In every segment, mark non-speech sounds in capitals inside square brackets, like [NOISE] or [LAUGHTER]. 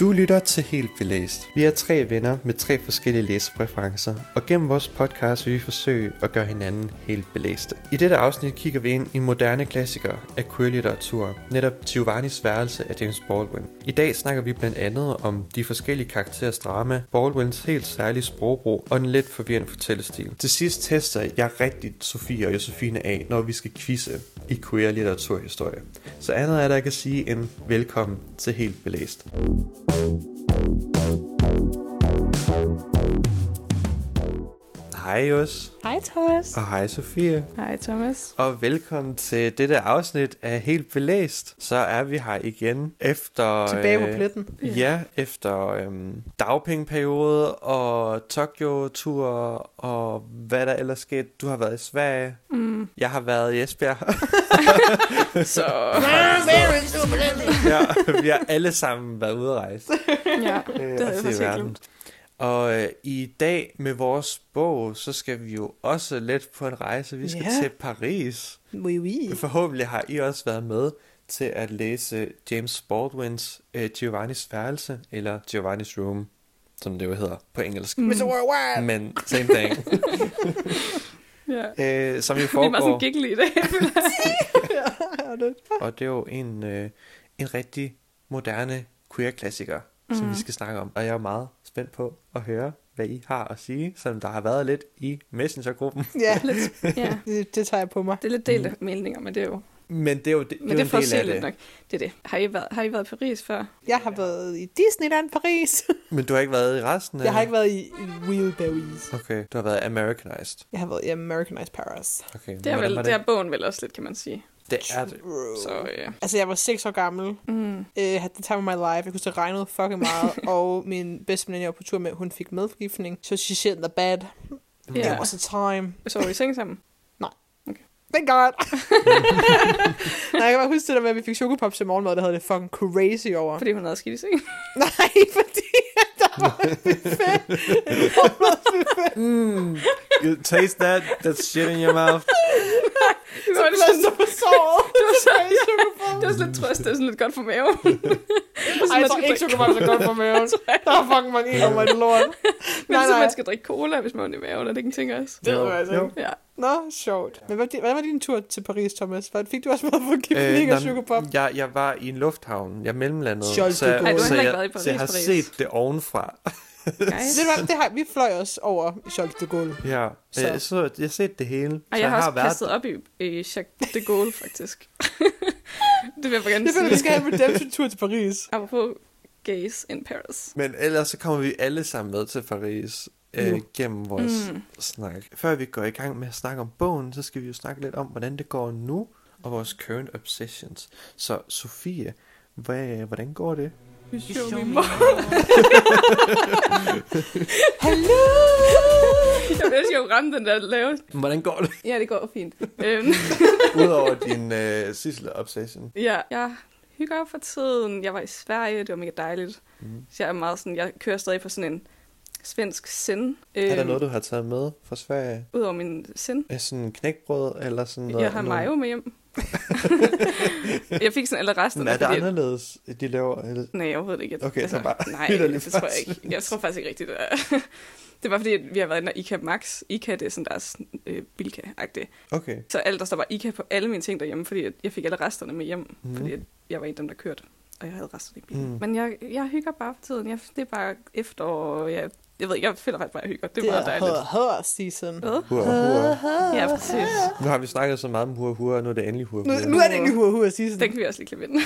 Du lytter til Helt Belæst. Vi er tre venner med tre forskellige læsepræferencer, og gennem vores podcast vil vi forsøge at gøre hinanden helt belæste. I dette afsnit kigger vi ind i moderne klassikere af queer-litteratur, netop Giovannis værelse af James Baldwin. I dag snakker vi blandt andet om de forskellige karakterers drama, Baldwins helt særlige sprogbrug og den lidt forvirrende fortællestil. Til sidst tester jeg rigtigt Sofie og Josefine af, når vi skal quizze i queer-litteraturhistorie. Så andet er der jeg kan sige end velkommen til Helt Belæst. Thank you. Hej Jos, Hej Thomas. og hej Sofie, Hej Thomas. og velkommen til dette afsnit af Helt Belæst. Så er vi her igen efter... Tilbage på øh, pletten. Ja, efter øhm, dagpengeperiode og Tokyo-tur og hvad der ellers skete. Du har været i Sverige, Mm. jeg har været i Esbjerg. [LAUGHS] Så [LAUGHS] ja, vi har alle sammen været ude at rejse. ja, øh, det havde jeg faktisk glemt. Og øh, i dag med vores bog, så skal vi jo også lidt på en rejse. Vi skal Ja. til Paris. Oui, oui. Forhåbentlig har I også været med til at læse James Baldwins øh, Giovannis værelse, eller Giovannis Room, som det jo hedder på engelsk. Mm. Mr. Men same thing. [LAUGHS] Ja. øh, som jo Vi er meget sådan foregår, i dag. [LAUGHS] Og det er jo en, øh, en rigtig moderne queer-klassiker, mm. som vi skal snakke om. Og jeg er meget spændt på at høre, hvad I har at sige, som der har været lidt i Messenger-gruppen. [LAUGHS] Ja, lidt, [LAUGHS] ja. det, det tager jeg på mig. Det er lidt delte meninger, men det er jo, Men det er jo, det, men det det er jo en del af lidt det. nok. Det er det. Har I været, har I været i Paris før? Jeg har været i Disneyland Paris. [LAUGHS] Men du har ikke været i resten af Jeg har ikke været i Wheelberries. Okay, du har været Americanized. Jeg har været i Americanized Paris. Okay, Det er, vel, var det er bogen vel også lidt, kan man sige. Det er det. Så ja. Altså, jeg var 6 år gammel. Mm. Uh, had the time of my life. Jeg kunne det regnede fucking meget. [LAUGHS] og min bedste veninde, jeg var på tur med, hun fik medforgiftning. Så she shit in the bed. Ja. It was a time. Så var I i seng sammen? [LAUGHS] Thank God. [LAUGHS] Nej, jeg kan bare huske det der med, at vi fik chokopop til morgenmad, der havde det fucking crazy over. Fordi hun havde skidt i seng? Nej, fordi Mm, [LAUGHS] you taste that? That's shit in your mouth. [LAUGHS] Det Så var det sådan, på såret. [LAUGHS] det var så, chokopop. det var sådan lidt trøst, det var sådan lidt godt for maven. Ej, jeg tror ikke, chokopop er godt for maven. Der er fucking mange en over et lort. Men Nej, så nej. man skal drikke cola, hvis man er i maven, er det ikke en ting også? Det ved jeg altså ikke. Ja. Nå, sjovt. Men hvad, hvordan var din tur til Paris, Thomas? Hvad- Fik du også med forgiftning af nå, chokopop? jeg, jeg var i en lufthavn. Jeg mellemlandede. Charles så. Ej, du har så, jeg, ikke været i så jeg har Paris, Paris. set det ovenfra. Ved du hvad, det har, vi fløj os over Charles de Gaulle. Ja, Så. Jeg, så, jeg har set det hele. Og så jeg har også været kastet op i, i Jacques de Gaulle, faktisk. [LAUGHS] det vil jeg gerne Det sige. vi skal have en redemption-tur til Paris. Apropos gays in Paris. Men ellers så kommer vi alle sammen med til Paris øh, Nu. gennem vores Mm. snak. Før vi går i gang med at snakke om bogen, så skal vi jo snakke lidt om, hvordan det går nu, og vores current obsessions. Så Sofie, hvad, hvordan går det? You show me more. Hallo! jeg vil jo ramme den der lave. Hvordan går det? Ja, det går fint. [LAUGHS] Øhm, Udover din øh, Sissel obsession. ja, jeg hygger op for tiden. Jeg var i Sverige, det var mega dejligt. Mm. Så jeg er meget sådan, jeg kører stadig på sådan en svensk sind. Øhm, Er der noget, du har taget med fra Sverige? Udover min sind. Er sådan en knækbrød eller sådan noget? Jeg har mayo med hjem. [LAUGHS] jeg fik sådan alle Men resterne. er det fordi- anderledes, de laver? Eller? Nej, jeg ved det ikke. Altså, Okay, så bare Nej, [LAUGHS] det, det tror jeg ikke. Jeg tror faktisk ikke rigtigt, det er. [LAUGHS] Det var fordi, at vi har været inde i IKA Max. IKA, det er sådan deres øh, Bilka-agtigt. Okay. Så alt, der står bare IKA på alle mine ting derhjemme, fordi jeg fik alle resterne med hjem. Mm. Fordi jeg var en af dem, der kørte. Og jeg havde resterne i bilen. Mm. Men jeg, jeg hygger bare for tiden. Jeg, det er bare efterår. og Jeg, jeg ved ikke, jeg føler faktisk bare, at jeg hygger. Det er meget dejligt. season. Hvad? Hurra, hurra. Ja, præcis. Nu har vi snakket så meget om hurra, og nu er det endelig hurra, Nu, er det egentlig hur hur season. Den kan vi også lige klippe ind.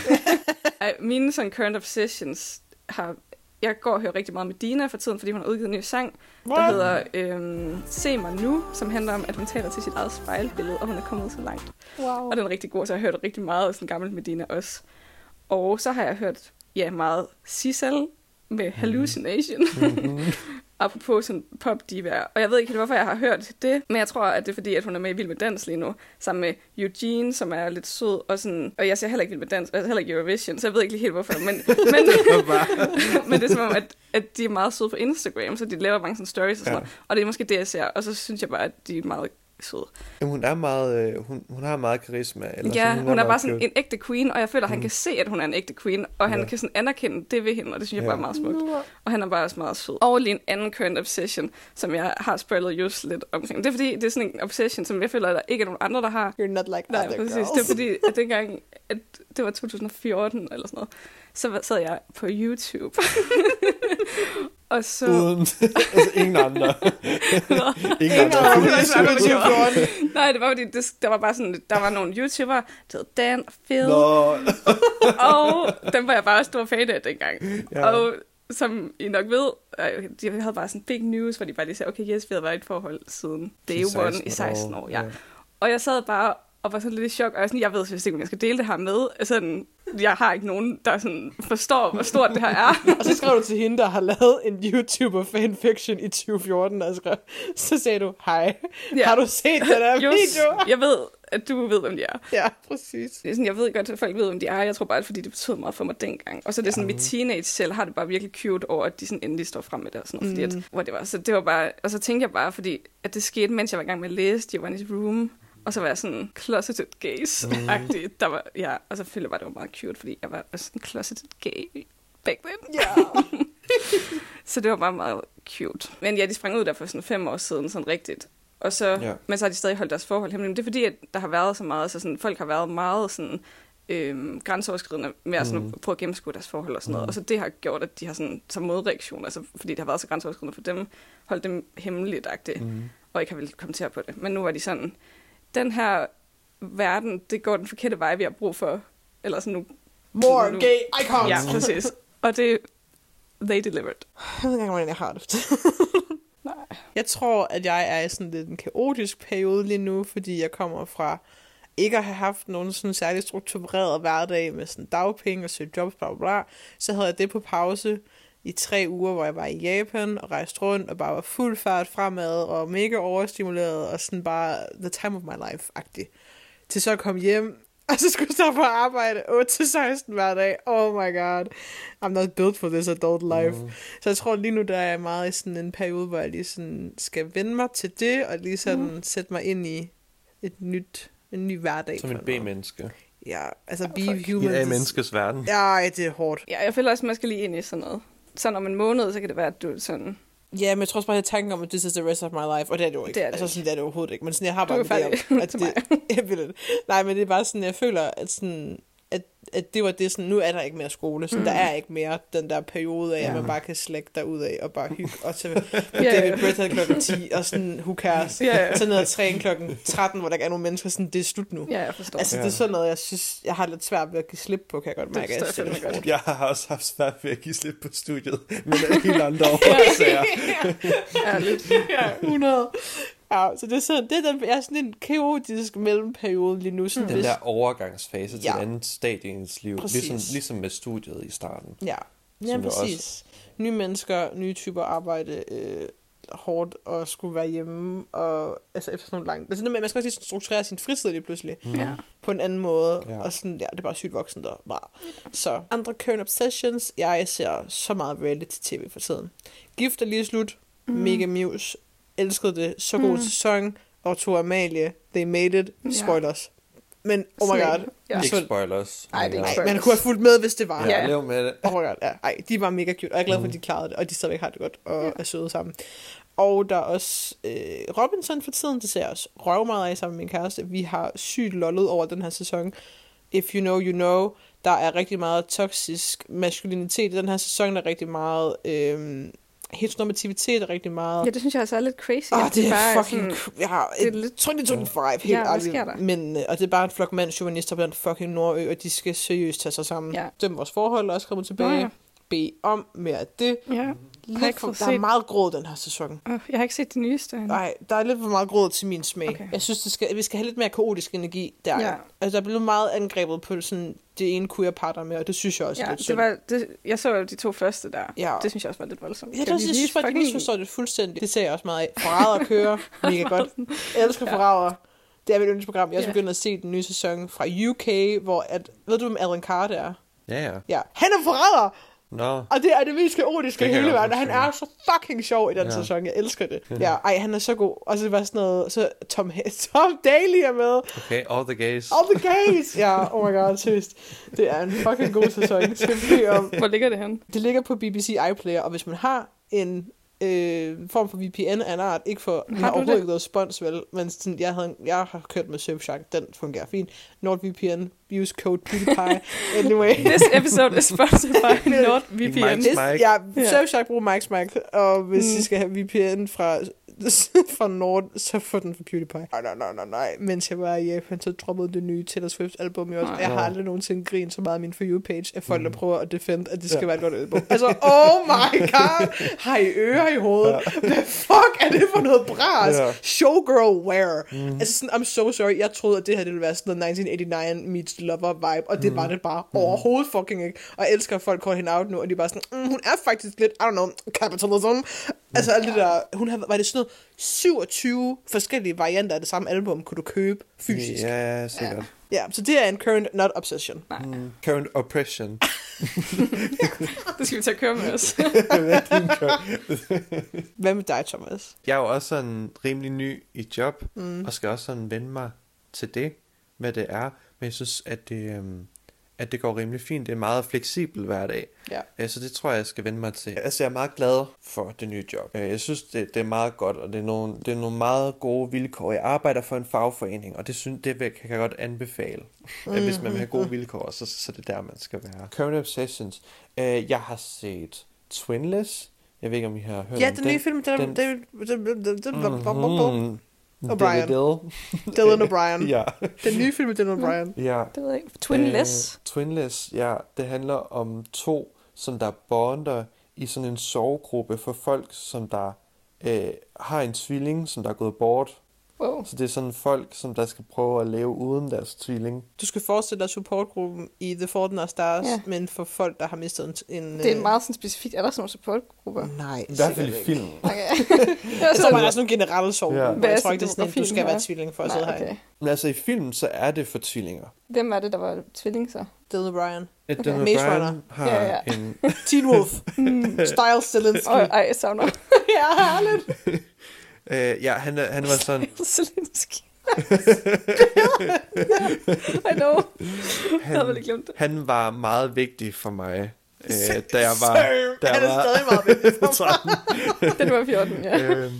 [LAUGHS] Mine sådan current obsessions har... Jeg går og hører rigtig meget med Dina for tiden, fordi hun har udgivet en ny sang, der What? hedder øhm, Se mig nu, som handler om, at hun taler til sit eget spejlbillede, og hun er kommet så langt. Wow. Og den er rigtig god, så jeg har hørt rigtig meget af sådan gammel Medina også. Og så har jeg hørt ja, meget Sissel med Hallucination. Mhm. [LAUGHS] Apropos sådan pop diva. Og jeg ved ikke helt, hvorfor jeg har hørt det, men jeg tror, at det er fordi, at hun er med i Vild med Dans lige nu, sammen med Eugene, som er lidt sød, og sådan, og jeg ser heller ikke Vild med Dans, og jeg ser heller ikke Eurovision, så jeg ved ikke lige helt, hvorfor, men, [LAUGHS] men, [LAUGHS] men det er som om, at, at de er meget søde på Instagram, så de laver mange sådan stories og sådan Ja. noget, og det er måske det, jeg ser, og så synes jeg bare, at de er meget sød. Jamen, hun er meget, øh, hun, hun har meget karisma. Eller ja, sådan, hun, hun er bare sådan cute. en ægte queen, og jeg føler, at han Mm. kan se, at hun er en ægte queen, og han Ja. kan sådan anerkende det ved hende, og det synes jeg Ja. bare er meget smukt. Og han er bare også meget sød. Og lige en anden current obsession, som jeg har spoilet just lidt omkring. Det er fordi, det er sådan en obsession, som jeg føler, at der ikke er nogen andre, der har. You're not like Nej, other præcis. girls. Det er fordi, [LAUGHS] at dengang, at det var 2014 eller sådan noget, så var- sad jeg på YouTube. [LAUGHS] og så... Uden, altså ingen andre. ingen [LAUGHS] Ingen andre. Nej, det var fordi, det, der var bare sådan, der var nogle YouTubere, der hed Dan og Phil, Nå, [LAUGHS] og dem var jeg bare stor fan af dengang. Ja. Ja. Og som I nok ved, øh, de havde bare sådan big news, hvor de bare lige sagde, okay, yes, vi havde været i et forhold siden day one i 16 år. Ja. Og jeg sad bare og var sådan lidt i chok, og jeg, sådan, jeg ved slet ikke, om jeg skal dele det her med. Sådan, jeg har ikke nogen, der sådan forstår, hvor stort det her er. [LAUGHS] Og så skrev du til hende, der har lavet en YouTuber fanfiction i 2014, og skrev, så sagde du, hej, Ja. har du set den [LAUGHS] Just, video? jeg ved, at du ved, hvem de er. Ja, præcis. Det er sådan, jeg ved godt, at folk ved, hvem de er. Jeg tror bare, at fordi det betød meget for mig dengang. Og så er det sådan, mit teenage selv har det bare virkelig cute over, at de sådan endelig står frem med det og sådan noget. Fordi at, hvor det var. Så det var bare, og så tænkte jeg bare, fordi at det skete, mens jeg var i gang med at læse Giovanni's Room. Og så var jeg sådan closeted gays-agtig. Der var, ja, og så følte jeg bare, det var meget cute, fordi jeg var en closeted gay back then. Ja. [LAUGHS] Så det var bare meget cute. Men ja, de sprang ud der for sådan fem år siden, sådan rigtigt. Og så, ja. Men så har de stadig holdt deres forhold hemmeligt. Men det er fordi, at der har været så meget, så sådan, folk har været meget sådan, øhm, grænseoverskridende med at sådan, Mm. prøve at gennemskue deres forhold og sådan noget. Mm. Og så det har gjort, at de har sådan, som modreaktion, altså fordi det har været så grænseoverskridende for dem, holdt dem hemmeligt Mm. og ikke har ville kommentere på det. Men nu var de sådan, den her verden, det går den forkerte vej, vi har brug for. Eller sådan nu. More nu- gay icons. Ja, præcis. Og det, they delivered. Jeg ved ikke engang, hvordan jeg har det. [LAUGHS] Nej. Jeg tror, at jeg er i sådan lidt en kaotisk periode lige nu, fordi jeg kommer fra ikke at have haft nogen sådan særlig struktureret hverdag med sådan dagpenge og søge jobs, bla bla bla. Så havde jeg det på pause i tre uger, hvor jeg var i Japan og rejste rundt og bare var fuld fart fremad og mega overstimuleret og sådan bare the time of my life-agtig. Til så komme hjem, [LAUGHS] og så skulle jeg stå på arbejde 8-16 hver dag. Oh my god. I'm not built for this adult life. Mm. Så jeg tror lige nu, der er jeg meget i sådan en periode, hvor jeg lige sådan skal vende mig til det, og lige sådan mm. sætte mig ind i et nyt, en ny hverdag. Som måde. B-menneske. Ja, altså be fuck. I human. A-menneskes verden. Ja, det er hårdt. Ja, jeg føler også, at man skal lige ind i sådan noget. Sådan om en måned, så kan det være, at du sådan... Ja, men jeg tror også bare, at jeg tanken om, at this is the rest of my life, og det er det jo ikke. Det er det altså, sådan, det er det overhovedet ikke. Men sådan, jeg har Du bare er idé færdig om, at [LAUGHS] det, [LAUGHS] jeg vil det. Nej, men det er bare sådan, jeg føler, at sådan, at, at det var det sådan, nu er der ikke mere skole, så mm. der er ikke mere den der periode af, at Ja. man bare kan slække derud af og bare hygge, og til [LAUGHS] Ja, ja. David Bretton klokken 10, og sådan, who cares? Ja, ja. Så ned og træne klokken 13, hvor der ikke er nogen mennesker, sådan, det er slut nu. Ja, jeg forstår. Altså, Ja. det er sådan noget, jeg synes, jeg har lidt svært ved at give slip på, kan jeg godt Det mærke. forstår Jeg jeg det er hårdt. Jeg har også haft svært ved at give slip på studiet, men af helt andre [LAUGHS] årsager. Ærligt. ja, 100. Ja, så det er sådan, det er, den, jeg er sådan en kaotisk mellemperiode lige nu. Sådan, Den hvis- der overgangsfase til Ja. et andet stadie i ens liv. Præcis. Ligesom, ligesom med studiet i starten. Ja, ja præcis. Nye mennesker, nye typer arbejde, øh, hårdt og skulle være hjemme, og altså efter sådan nogle lange... Altså, man skal også lige strukturere sin fritid lige pludselig Ja. på en anden måde, Ja. og sådan, ja, det er bare sygt voksen der. Bare. Så andre current obsessions, jeg ser så meget reality-tv for tiden. Gift er lige slut, mm. Mega Muse, elskede det, så god Mm. mm. sæson, og to Amalie, they made it, Ja. spoilers. Men, oh my god. Ja. Ikke spoilers. Ej, det er men, ikke Nej, man kunne have fulgt med, hvis det var. Ja, Ja. lev med det. Oh my god, ja. Ej, de var mega cute, og jeg er glad for, at de klarede det, og de stadigvæk har det godt, og Ja. er søde sammen. Og der er også øh, Robinson for tiden, det ser jeg også røv meget af sammen med min kæreste. Vi har sygt lollet over den her sæson. If you know, you know. Der er rigtig meget toksisk maskulinitet i den her sæson. Der er rigtig meget øh, heteronormativitet, er rigtig meget... Ja, det synes jeg også er lidt crazy. Ah, det er bare fucking... sådan- har det er lidt- 2025, helt Ja, ærligt. Men, øh, og det er bare en flok mandsjuvenister på den fucking Nordø, og de skal seriøst tage sig sammen. Ja. Dem vores forhold er også kommet tilbage. Nå ja. Bed om mere af det. Ja. Lidt ikke for, der er set- meget gråd den her sæson. Oh, jeg har ikke set det nyeste. endnu. Nej, der er lidt for meget gråd til min smag. Okay. Jeg synes, det skal, vi skal have lidt mere kaotisk energi der. Ja. Altså, der er blevet meget angrebet på sådan, det ene queer par, der er med, og det synes jeg også er Ja, lidt det synd. var, det, jeg så jo de to første der. Ja. Det synes jeg også var lidt voldsomt. Ja, det er også, jeg lige synes de fucking- misforstår det fuldstændig. Det ser jeg også meget af. Forræder kører, mega godt. Jeg [LAUGHS] elsker Ja. forræder. Det er mit yndlingsprogram. Jeg er også Ja. begyndt at se den nye sæson fra UK, hvor at, ved du, hvem Alan Carr det er? Ja, ja. Ja, han er forræder! Nå, Og det er det mest kaotiske i hele verden. Han er så fucking sjov i den Ja. sæson. Jeg elsker det. Ja, ej, han er så god. Og så var sådan noget... Så Tom, [LAUGHS] Tom Daly er med. okay, all the gays. All the gays! Ja, oh my god, seriøst. Det er en fucking god sæson. Skal vi om. Hvor ligger det hen? Det ligger på BBC iPlayer, og hvis man har en øh, form for VPN af en art, ikke for, har, Har overhovedet det? ikke noget spons, vel, men sådan, jeg, havde, jeg har kørt med Surfshark, den fungerer fint. NordVPN, use code PewDiePie. [LAUGHS] anyway. This episode is sponsored by [LAUGHS] NordVPN. Mike's Mic. ja. Surfshark bruger Mike's Mic, og hvis mm. I skal have VPN fra, [LAUGHS] fra Nord, så få den fra PewDiePie. Nej, nej, nej, nej, nej. Mens jeg var i Japan, så droppede det nye Taylor Swift album jo også. Nej. Jeg har aldrig nogensinde grint så meget af min For You-page af folk, der Mm. prøver at defend, at det skal Ja. ja. være et godt album. [LAUGHS] Altså, oh my god! Har I ører i hovedet? Hvad fuck er det for noget bras? Ja. Showgirl wear. Mm. Altså sådan, I'm so sorry. Jeg troede, at det her det ville være sådan noget 1989 meets Lover vibe, og det mm. var det bare overhovedet fucking ikke. Og jeg elsker, at folk caller hende out nu, og de er bare sådan, mm, hun er faktisk lidt, I don't know, capitalism. Altså alt det der, hun havde, var det sådan noget 27 forskellige varianter af det samme album, kunne du købe fysisk. Ja, sikkert. Ja, så det er en current not obsession. Nej, Mm. Current oppression. [LAUGHS] det skal vi tage køre med os. [LAUGHS] Hvad med dig, Thomas? Jeg er jo også sådan rimelig ny i job, mm. og skal også sådan vende mig til det, hvad det er. Men jeg synes, at det, øhm, at det går rimelig fint. Det er meget fleksibel hverdag. Ja. Øh, Så det tror jeg, jeg skal vende mig til. Altså, jeg er meget glad for det nye job. Øh, Jeg synes, det, det er meget godt, og det er, nogle, det er nogle meget gode vilkår. Jeg arbejder for en fagforening, og det, synes, det kan jeg godt anbefale. Mm, hvis man vil have gode vilkår, så, så er det der, man skal være. Current Obsessions. Øh, Jeg har set Twinless. Jeg ved ikke, om I har hørt Ja, om den nye film, den, den- den, den, den, den, den, Mhm. O'Brien. Dill. [LAUGHS] Dylan O'Brien. Ja. Den nye film med Dylan O'Brien. ja. Det ved jeg ikke. Twinless. Øh, twinless, ja. Det handler om to, som der bonder i sådan en sovegruppe for folk, som der øh, har en tvilling, som der er gået bort. Wow. Så det er sådan folk, som der skal prøve at leve uden deres tvilling. Du skal forestille dig supportgruppen i The Fault in Our Stars, Ja. men for folk, der har mistet en... en Det er øh, meget sådan specifikt. Er der sådan nogle supportgrupper? Nej, I hvert fald i filmen. Okay. Jeg tror, man er sådan nogle generelle sov. Ja. Er Jeg tror ikke, det er sådan, at du skal være tvilling for at sidde her. okay. Men altså i filmen, så er det for tvillinger. Hvem er det, der var tvilling så? Dylan O'Brien. Okay. Okay. Den Maze Brian Runner. har Ja, ja. en... [LAUGHS] Teen Wolf. Style Zelensky. Åh, ej, jeg savner [LAUGHS] ja, herligt. [LAUGHS] Øh, ja, han, han var sådan... [LAUGHS] Zelensky. [LAUGHS] I know. Jeg havde glemt det. Han var meget vigtig for mig, øh, da jeg var... Da Han jeg er var stadig meget vigtig for [LAUGHS] mig. Den var 14, ja. øhm,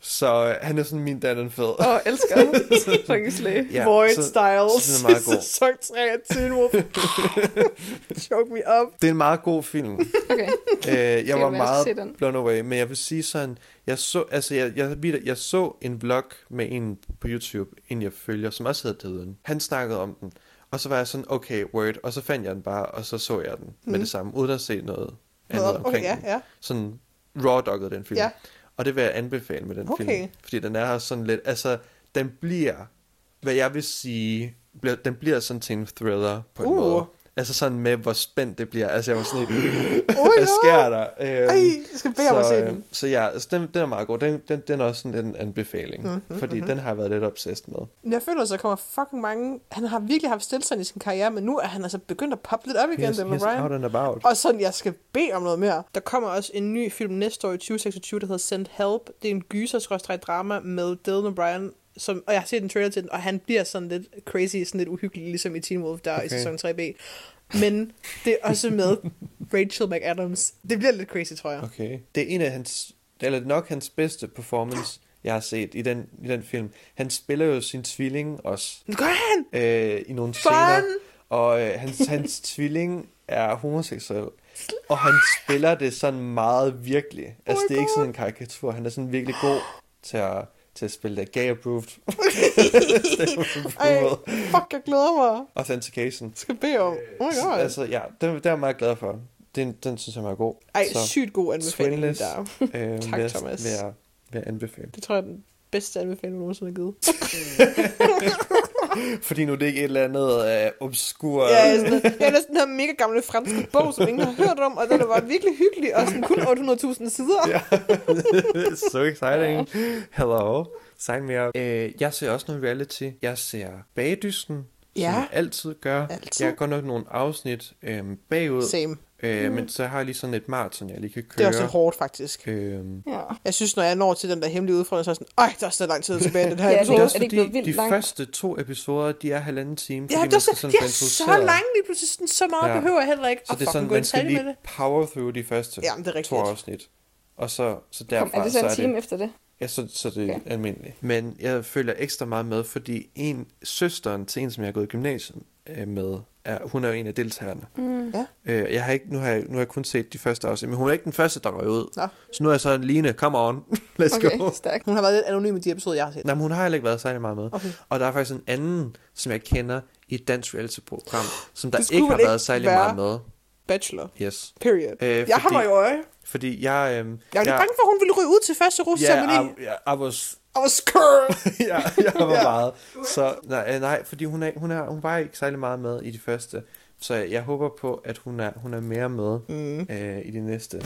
så øh, han er sådan min Dan Fed. Åh, oh, elsker. Slay. Ja, Void så- Styles. så den er meget god. Sæson 3 af Teen Wolf. Choke me up. Det er en meget god film. Okay. øh, jeg var meget blown away, men jeg vil sige sådan, jeg så, altså jeg, jeg, jeg, jeg så en vlog med en på YouTube, en jeg følger, som også hedder Døden. Han snakkede om den, og så var jeg sådan, okay, word, og så fandt jeg den bare, og så så jeg den med det samme, uden at se noget andet Okay, omkring ja, den. ja. Sådan raw dogget den film. Ja. Og det vil jeg anbefale med den Okay. film, fordi den er sådan lidt, altså, den bliver, hvad jeg vil sige, bliver, den bliver sådan til en thriller på en Uh. måde. Altså sådan med, hvor spændt det bliver. Altså jeg var sådan lidt, Oh [GASPS] hvad sker der? Øhm, Ej, jeg skal bede om at se øh, den. Så ja, altså, den, den er meget god. Den, den, den er også sådan en anbefaling. Mhm, Mm-hmm, fordi den har jeg været lidt obsessed med. Jeg føler, at der kommer fucking mange... Han har virkelig haft stillstand i sin karriere, men nu er han altså begyndt at poppe lidt op igen, He's, Dylan he's out and about. Og sådan, jeg skal bede om noget mere. Der kommer også en ny film næste år i 2026, der hedder Send Help. Det er en gyser drama med Dylan O'Brien, som, og jeg har set en trailer til den, og han bliver sådan lidt crazy, sådan lidt uhyggelig, ligesom i Teen Wolf der okay. i sæson 3B. Men det er også med Rachel McAdams. Det bliver lidt crazy, tror jeg. Okay. Det er en af hans, eller nok hans bedste performance, jeg har set i den, i den film. Han spiller jo sin tvilling også gør han! øh, i nogle Fun! scener. Og øh, hans, hans tvilling er homoseksuel. Og han spiller det sådan meget virkelig. Altså, my det er ikke God. sådan en karikatur. Han er sådan virkelig god til at, til at spille det gay-approved. [LAUGHS] [LAUGHS] Ej, fuck, jeg glæder mig. Authentication. Skal bede om. Oh my god. Altså, ja, den, den er jeg meget glad for. Den, den synes jeg er god. Ej, Så, sygt god anbefaling der. øh, [LAUGHS] Tak, jeg- Thomas. Vil jeg, vil jeg anbefale. Det tror jeg er den bedste anbefaling, du nogensinde har givet. Fordi nu er det ikke et eller andet uh, obskur... Ja, jeg, er sådan, jeg har læst den her mega gamle franske bog, som ingen har hørt om, og den var virkelig hyggelig, og sådan kun 800.000 sider. Ja. [LAUGHS] so exciting. Hello. Sign me up. Øh, jeg ser også noget reality. Jeg ser Bagdysten, Ja. som jeg altid gør. Altid. Jeg har godt nok nogle afsnit øhm, bagud. Same. Øh, Men så har jeg lige sådan et maraton, jeg lige kan køre. Det er også lidt hårdt, faktisk. Øhm, Ja. Jeg synes, når jeg når til den der hemmelige udfordring, så er jeg sådan, ej, der er så lang tid tilbage i den her Ja, er episode. det er også er det ikke fordi, blevet vildt de langt? første to episoder, de er halvanden time, Ja, det er, så, sådan få er så langt lige pludselig. Sådan, så meget Ja. behøver jeg heller ikke. Så Og det er sådan, gå i man skal lige power through de første Jamen, det er to afsnit. Og så, så Kom, derfra, er det så så en er time det, efter det? ja, så, så det er Okay. almindeligt. Men jeg følger ekstra meget med, fordi en søsteren til en, som jeg har gået i gymnasiet øh, med, er, hun er jo en af deltagerne. Mm. Ja. Øh, jeg har ikke, nu, har jeg, nu har jeg kun set de første afsnit, men hun er ikke den første, der røg ud. Nå. Så nu er jeg så Line, come on, [LAUGHS] let's Okay, go. stærkt. Hun har været lidt anonym i de episoder, jeg har set. Nej, men hun har heller ikke været særlig meget med. Okay. Og der er faktisk en anden, som jeg kender i et dansk reality-program, som der ikke har vel været ikke særlig være- meget med. Bachelor. Yes. Period. Øh, jeg har fordi- mig i øje. Fordi jeg... Øhm, Jeg er lidt bange for, at hun ville ryge ud til første Ja, rusceremoni. I, I, I was... I was scared. [LAUGHS] ja, jeg var Ja. meget. Så nej, øh, nej, fordi hun, er, hun, er, hun var ikke særlig meget med i de første. Så jeg håber på, at hun er, hun er mere med Mm. øh, i de næste.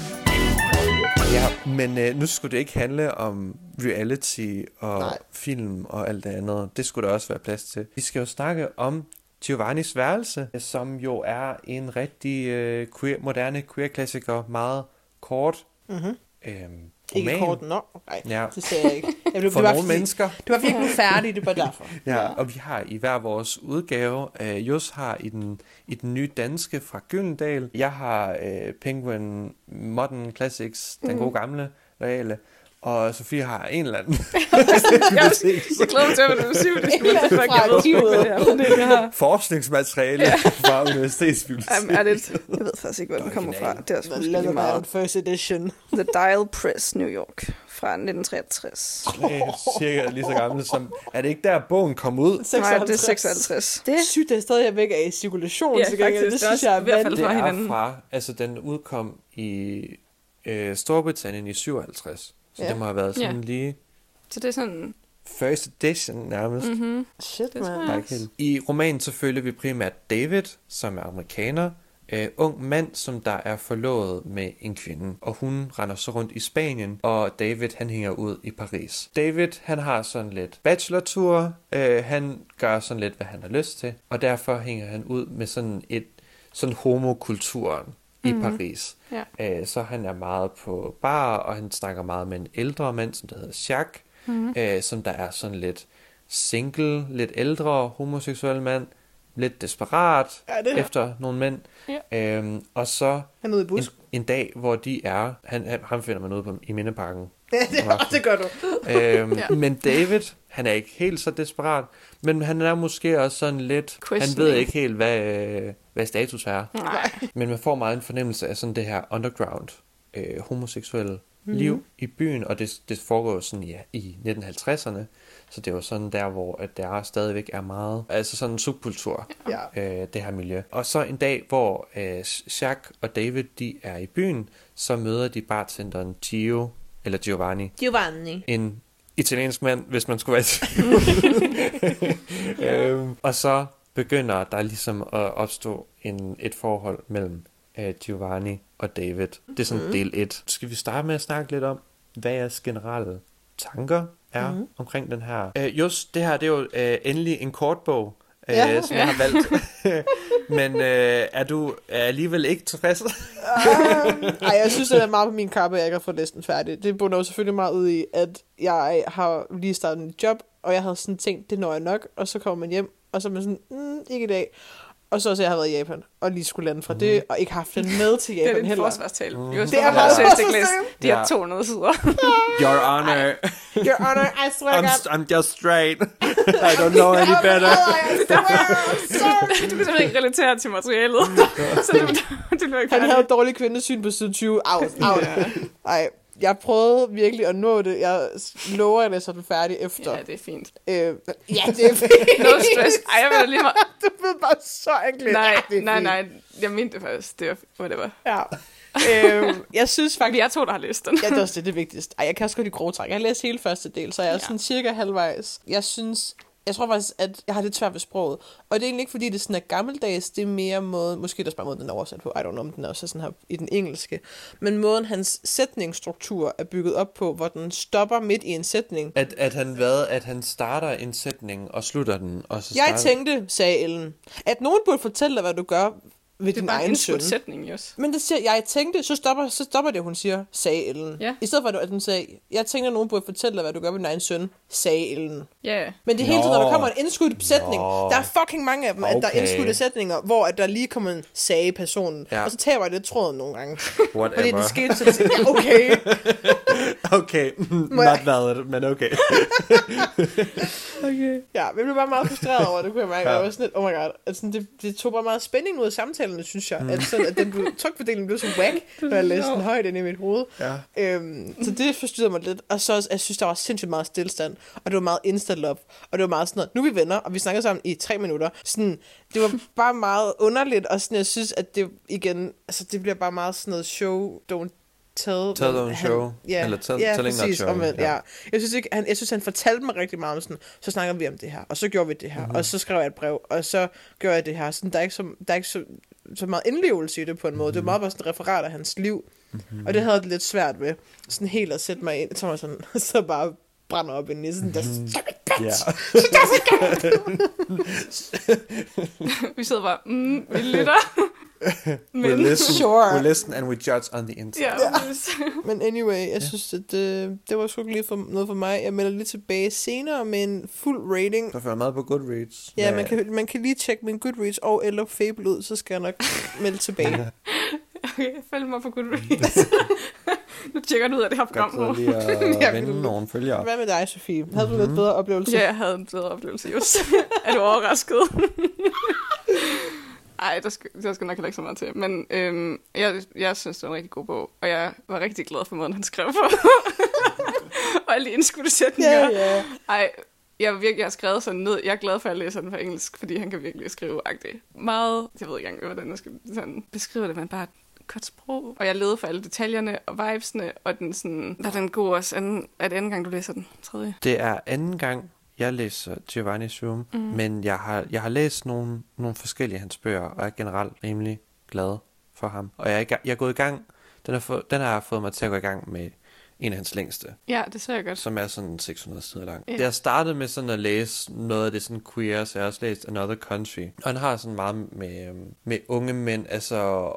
Ja, men øh, nu skulle det ikke handle om reality og. Nej. film og alt det andet. Det skulle der også være plads til. Vi skal jo snakke om Giovannis værelse, som jo er en rigtig øh, queer, moderne queer-klassiker, meget kort. Mm-hmm. Øhm, Ikke roman. kort nok. Nej, Ja. det sagde jeg ikke. Jeg blev, For det, var, nogle fordi, mennesker. det var virkelig færdigt, det var derfor. Ja, og vi har i hver vores udgave, øh, Jos har i den, i den nye danske fra Gyldendal, jeg har øh, Penguin Modern Classics, den gode gamle reale, og Sofie har en eller anden. Jeg glæder mig til, at du siger, det fuck, jeg fra hvad det er. Det er her. Forskningsmateriale fra universitetsbiblioteket. Jamen, er det, jeg ved faktisk ikke, hvor den kommer fra. Det er også Leatherman meget. First Edition. The Dial Press, New York, fra 1963. Det er cirka lige så gammel som... Er det ikke der, bogen kom ud? Nej, det er 56. Det Sygt, det er stadig væk er i cirkulation. Ja, til gengæld. faktisk. Det Det er synes jeg er vanvittigt. Det fra er fra... Altså, den udkom i øh, Storbritannien i 57. Så Ja. det må have været sådan Ja. lige så det er sådan... first edition nærmest. Mm-hmm. Shit, Det tror man. I romanen så følger vi primært David, som er amerikaner, øh, ung mand, som der er forlovet med en kvinde, og hun render så rundt i Spanien, og David han hænger ud i Paris. David han har sådan lidt bachelortur, øh, han gør sådan lidt, hvad han har lyst til, og derfor hænger han ud med sådan et sådan homokulturen i Mhm. Paris. Ja. Øh, så han er meget på bar, og han snakker meget med en ældre mand, som der hedder Jacques, Mm-hmm. som der er sådan lidt single, lidt ældre homoseksuel mand, lidt desperat Ja, det er. efter nogle mænd. Ja. Øhm, og så Han er en, en dag, hvor de er, han, han, ham finder man ude på, i Mindeparken. [LAUGHS] Ja, det, det gør du. øhm, Ja. ja. Men David, han er ikke helt så desperat, men han er måske også sådan lidt, han ved ikke helt, hvad, øh, hvad status er. Nej. Men man får meget en fornemmelse af sådan det her underground øh, homoseksuelle mm-hmm. liv i byen, og det, det foregår jo sådan ja, i 1950'erne, så det er jo sådan der, hvor at der stadigvæk er meget, altså sådan en subkultur, Ja. øh, det her miljø. Og så en dag, hvor øh, Jacques og David, de er i byen, så møder de bartenderen Gio, eller Giovanni, Giovanni. en italiensk mand, hvis man skulle være i [LAUGHS] øhm, og så begynder der ligesom at opstå en, et forhold mellem øh, Giovanni og David. Det er sådan mm. del 1. Skal vi starte med at snakke lidt om, hvad jeres generelle tanker er mm. omkring den her? Øh, just det her, det er jo øh, endelig en kort øh, Ja. som jeg har valgt. [LAUGHS] Men øh, er du er alligevel ikke tilfreds? Ej, jeg synes, det er meget på min kappe, at jeg ikke har fået næsten færdig. Det bunder jo selvfølgelig meget ud i, at jeg har lige startet mit job, og jeg havde sådan tænkt, det når jeg nok, og så kommer man hjem, og så er man sådan, mm, ikke i dag. Og så også, jeg har været i Japan, og lige skulle lande fra mm. det, og ikke haft den med til Det er Japan heller. forsvarstale. Mm. Mm. Det Det er er meget meget seriøst ikke læst forsvarstale. de Ja. 200 sider. [LAUGHS] Your honor, [LAUGHS] Your honor, I swear I'm, God. I'm just straight. [LAUGHS] I don't know any better. du kan simpelthen ikke relatere til materialet. så det, det bliver ikke Han havde dårligt kvindesyn på side 20. Out, out. Ej, jeg prøvede virkelig at nå det. Jeg lover, at jeg læser den færdig efter. Ja, det er fint. Øh, ja, det er fint. [LAUGHS] No stress. Ej, jeg vil lige meget. [LAUGHS] Du ved bare så enkelt. Nej, Ja, det er nej, nej. Jeg mente det faktisk. Det var whatever. Ja. øh, jeg synes faktisk... [LAUGHS] Vi er to, der har læst den. Ja, det er også det, det vigtigste. Ej, jeg kan også godt de grove træk. Jeg har læst hele første del, så jeg er Ja. sådan cirka halvvejs. Jeg synes... Jeg tror faktisk, at jeg har lidt svært ved sproget. Og det er egentlig ikke, fordi det sådan er gammeldags. Det er mere måde... Måske der er bare måden, den er oversat på. I don't know, om den er også sådan her i den engelske. Men måden, hans sætningsstruktur er bygget op på, hvor den stopper midt i en sætning. At, at han hvad? At han starter en sætning og slutter den, og så Jeg starter... tænkte, sagde Ellen, at nogen burde fortælle dig, hvad du gør, ved Det er din bare en egen søn. sætning, også. Men det siger, jeg tænkte, så stopper, så stopper det, hun siger, sagde Ellen. Ja. I stedet for, at hun sagde, jeg tænker, at nogen burde fortælle dig, hvad du gør med din egen søn, sagde Ellen. Ja, ja. Men det hele tiden, Nå. når der kommer en indskudt sætning. Nå. Der er fucking mange af dem, at der er Okay. indskudte sætninger, hvor at der lige kommer en sagde personen. Ja. Og så taber jeg lidt tråden nogle gange. Fordi Whatever. det skete, så det tænkte okay. [LAUGHS] Okay, jeg- not valid, men okay. [LAUGHS] Okay. Ja, men jeg blev bare meget frustreret over det, kunne jeg mærke. Ja. Jeg var sådan lidt, oh my god. Altså, det, det tog bare meget spænding ud af samtalerne, synes jeg. Mm. At, sådan, at den blev, [LAUGHS] trykfordelingen blev så whack, når jeg læste den højt ind i mit hoved. Ja. Øhm, så det forstyrrede mig lidt. Og så også, jeg synes, der var sindssygt meget stillstand. Og det var meget insta-love. Og det var meget sådan noget, nu er vi venner, og vi snakker sammen i tre minutter. Sådan, det var [LAUGHS] bare meget underligt, og sådan, jeg synes, at det igen, altså det bliver bare meget sådan noget show, don't tell. Tell, men don't han- show. Ja, Eller tell- ja, telling, not præcis, showing. omvendt, Ja. ja. Jeg synes, ikke, han, jeg synes, han fortalte mig rigtig meget om sådan, så snakker vi om det her, og så gjorde vi det her, Mhm. mm-hmm. og så skrev jeg et brev, og så gjorde jeg det her. Sådan, der er ikke, så, der er ikke så, så meget indlevelse i det på en måde. Mhm. Det var meget bare sådan et referat af hans liv, mm-hmm. og det havde jeg det lidt svært ved. Sådan helt at sætte mig ind, så sådan, [LAUGHS] så bare brænder op i nissen. Der, Mhm. Ja. [LAUGHS] [LAUGHS] Vi sidder bare, mm, vi lytter. We Men, listen, Sure. we listen and we judge on the inside. ja, ja. [LAUGHS] Men anyway, jeg synes, at det, det var sgu ikke lige for, noget for mig. Jeg melder lige tilbage senere med en fuld rating. Så får jeg meget på Goodreads. Ja, Hvad- man kan, man kan lige tjekke min Goodreads og eller Fable ud, så skal jeg nok [LAUGHS] melde tilbage. Okay, følg mig på Goodreads. [LAUGHS] nu tjekker du ud af det her program Godt så lige at Ja, vende nogle følgere. Hvad med dig, Sofie? Havde du lidt bedre oplevelse? Ja, jeg havde en bedre oplevelse, just. er du overrasket? Ej, der skal, der skal nok heller ikke så meget til. Men øhm, jeg, jeg synes, det var en rigtig god bog, og jeg var rigtig glad for måden, han skrev på. [LAUGHS] og alle de indskudte sætninger. Ja, ja. Ej, jeg, har virkelig, jeg har skrevet sådan ned. Jeg er glad for, at jeg læser den på engelsk, fordi han kan virkelig skrive agtigt. Meget, jeg ved ikke engang, hvordan jeg skal sådan beskrive det, men bare et godt sprog. Og jeg levede for alle detaljerne og vibesene, og den sådan, var den god også. Anden, er det anden gang, du læser den? Tredje? Det er anden gang, jeg læser Giovanni's Room, mm. men jeg har, jeg har læst nogle, nogle forskellige af hans bøger, og er generelt rimelig glad for ham. Og jeg er, jeg er gået i gang, den har, fået, den har fået mig til at gå i gang med en af hans længste, Ja, det ser jeg godt. som er sådan 600 sider lang. Ja. Jeg startede med sådan at læse noget af det sådan queer, så jeg har også læst Another Country. Og han har sådan meget med, øhm, med unge mænd, altså,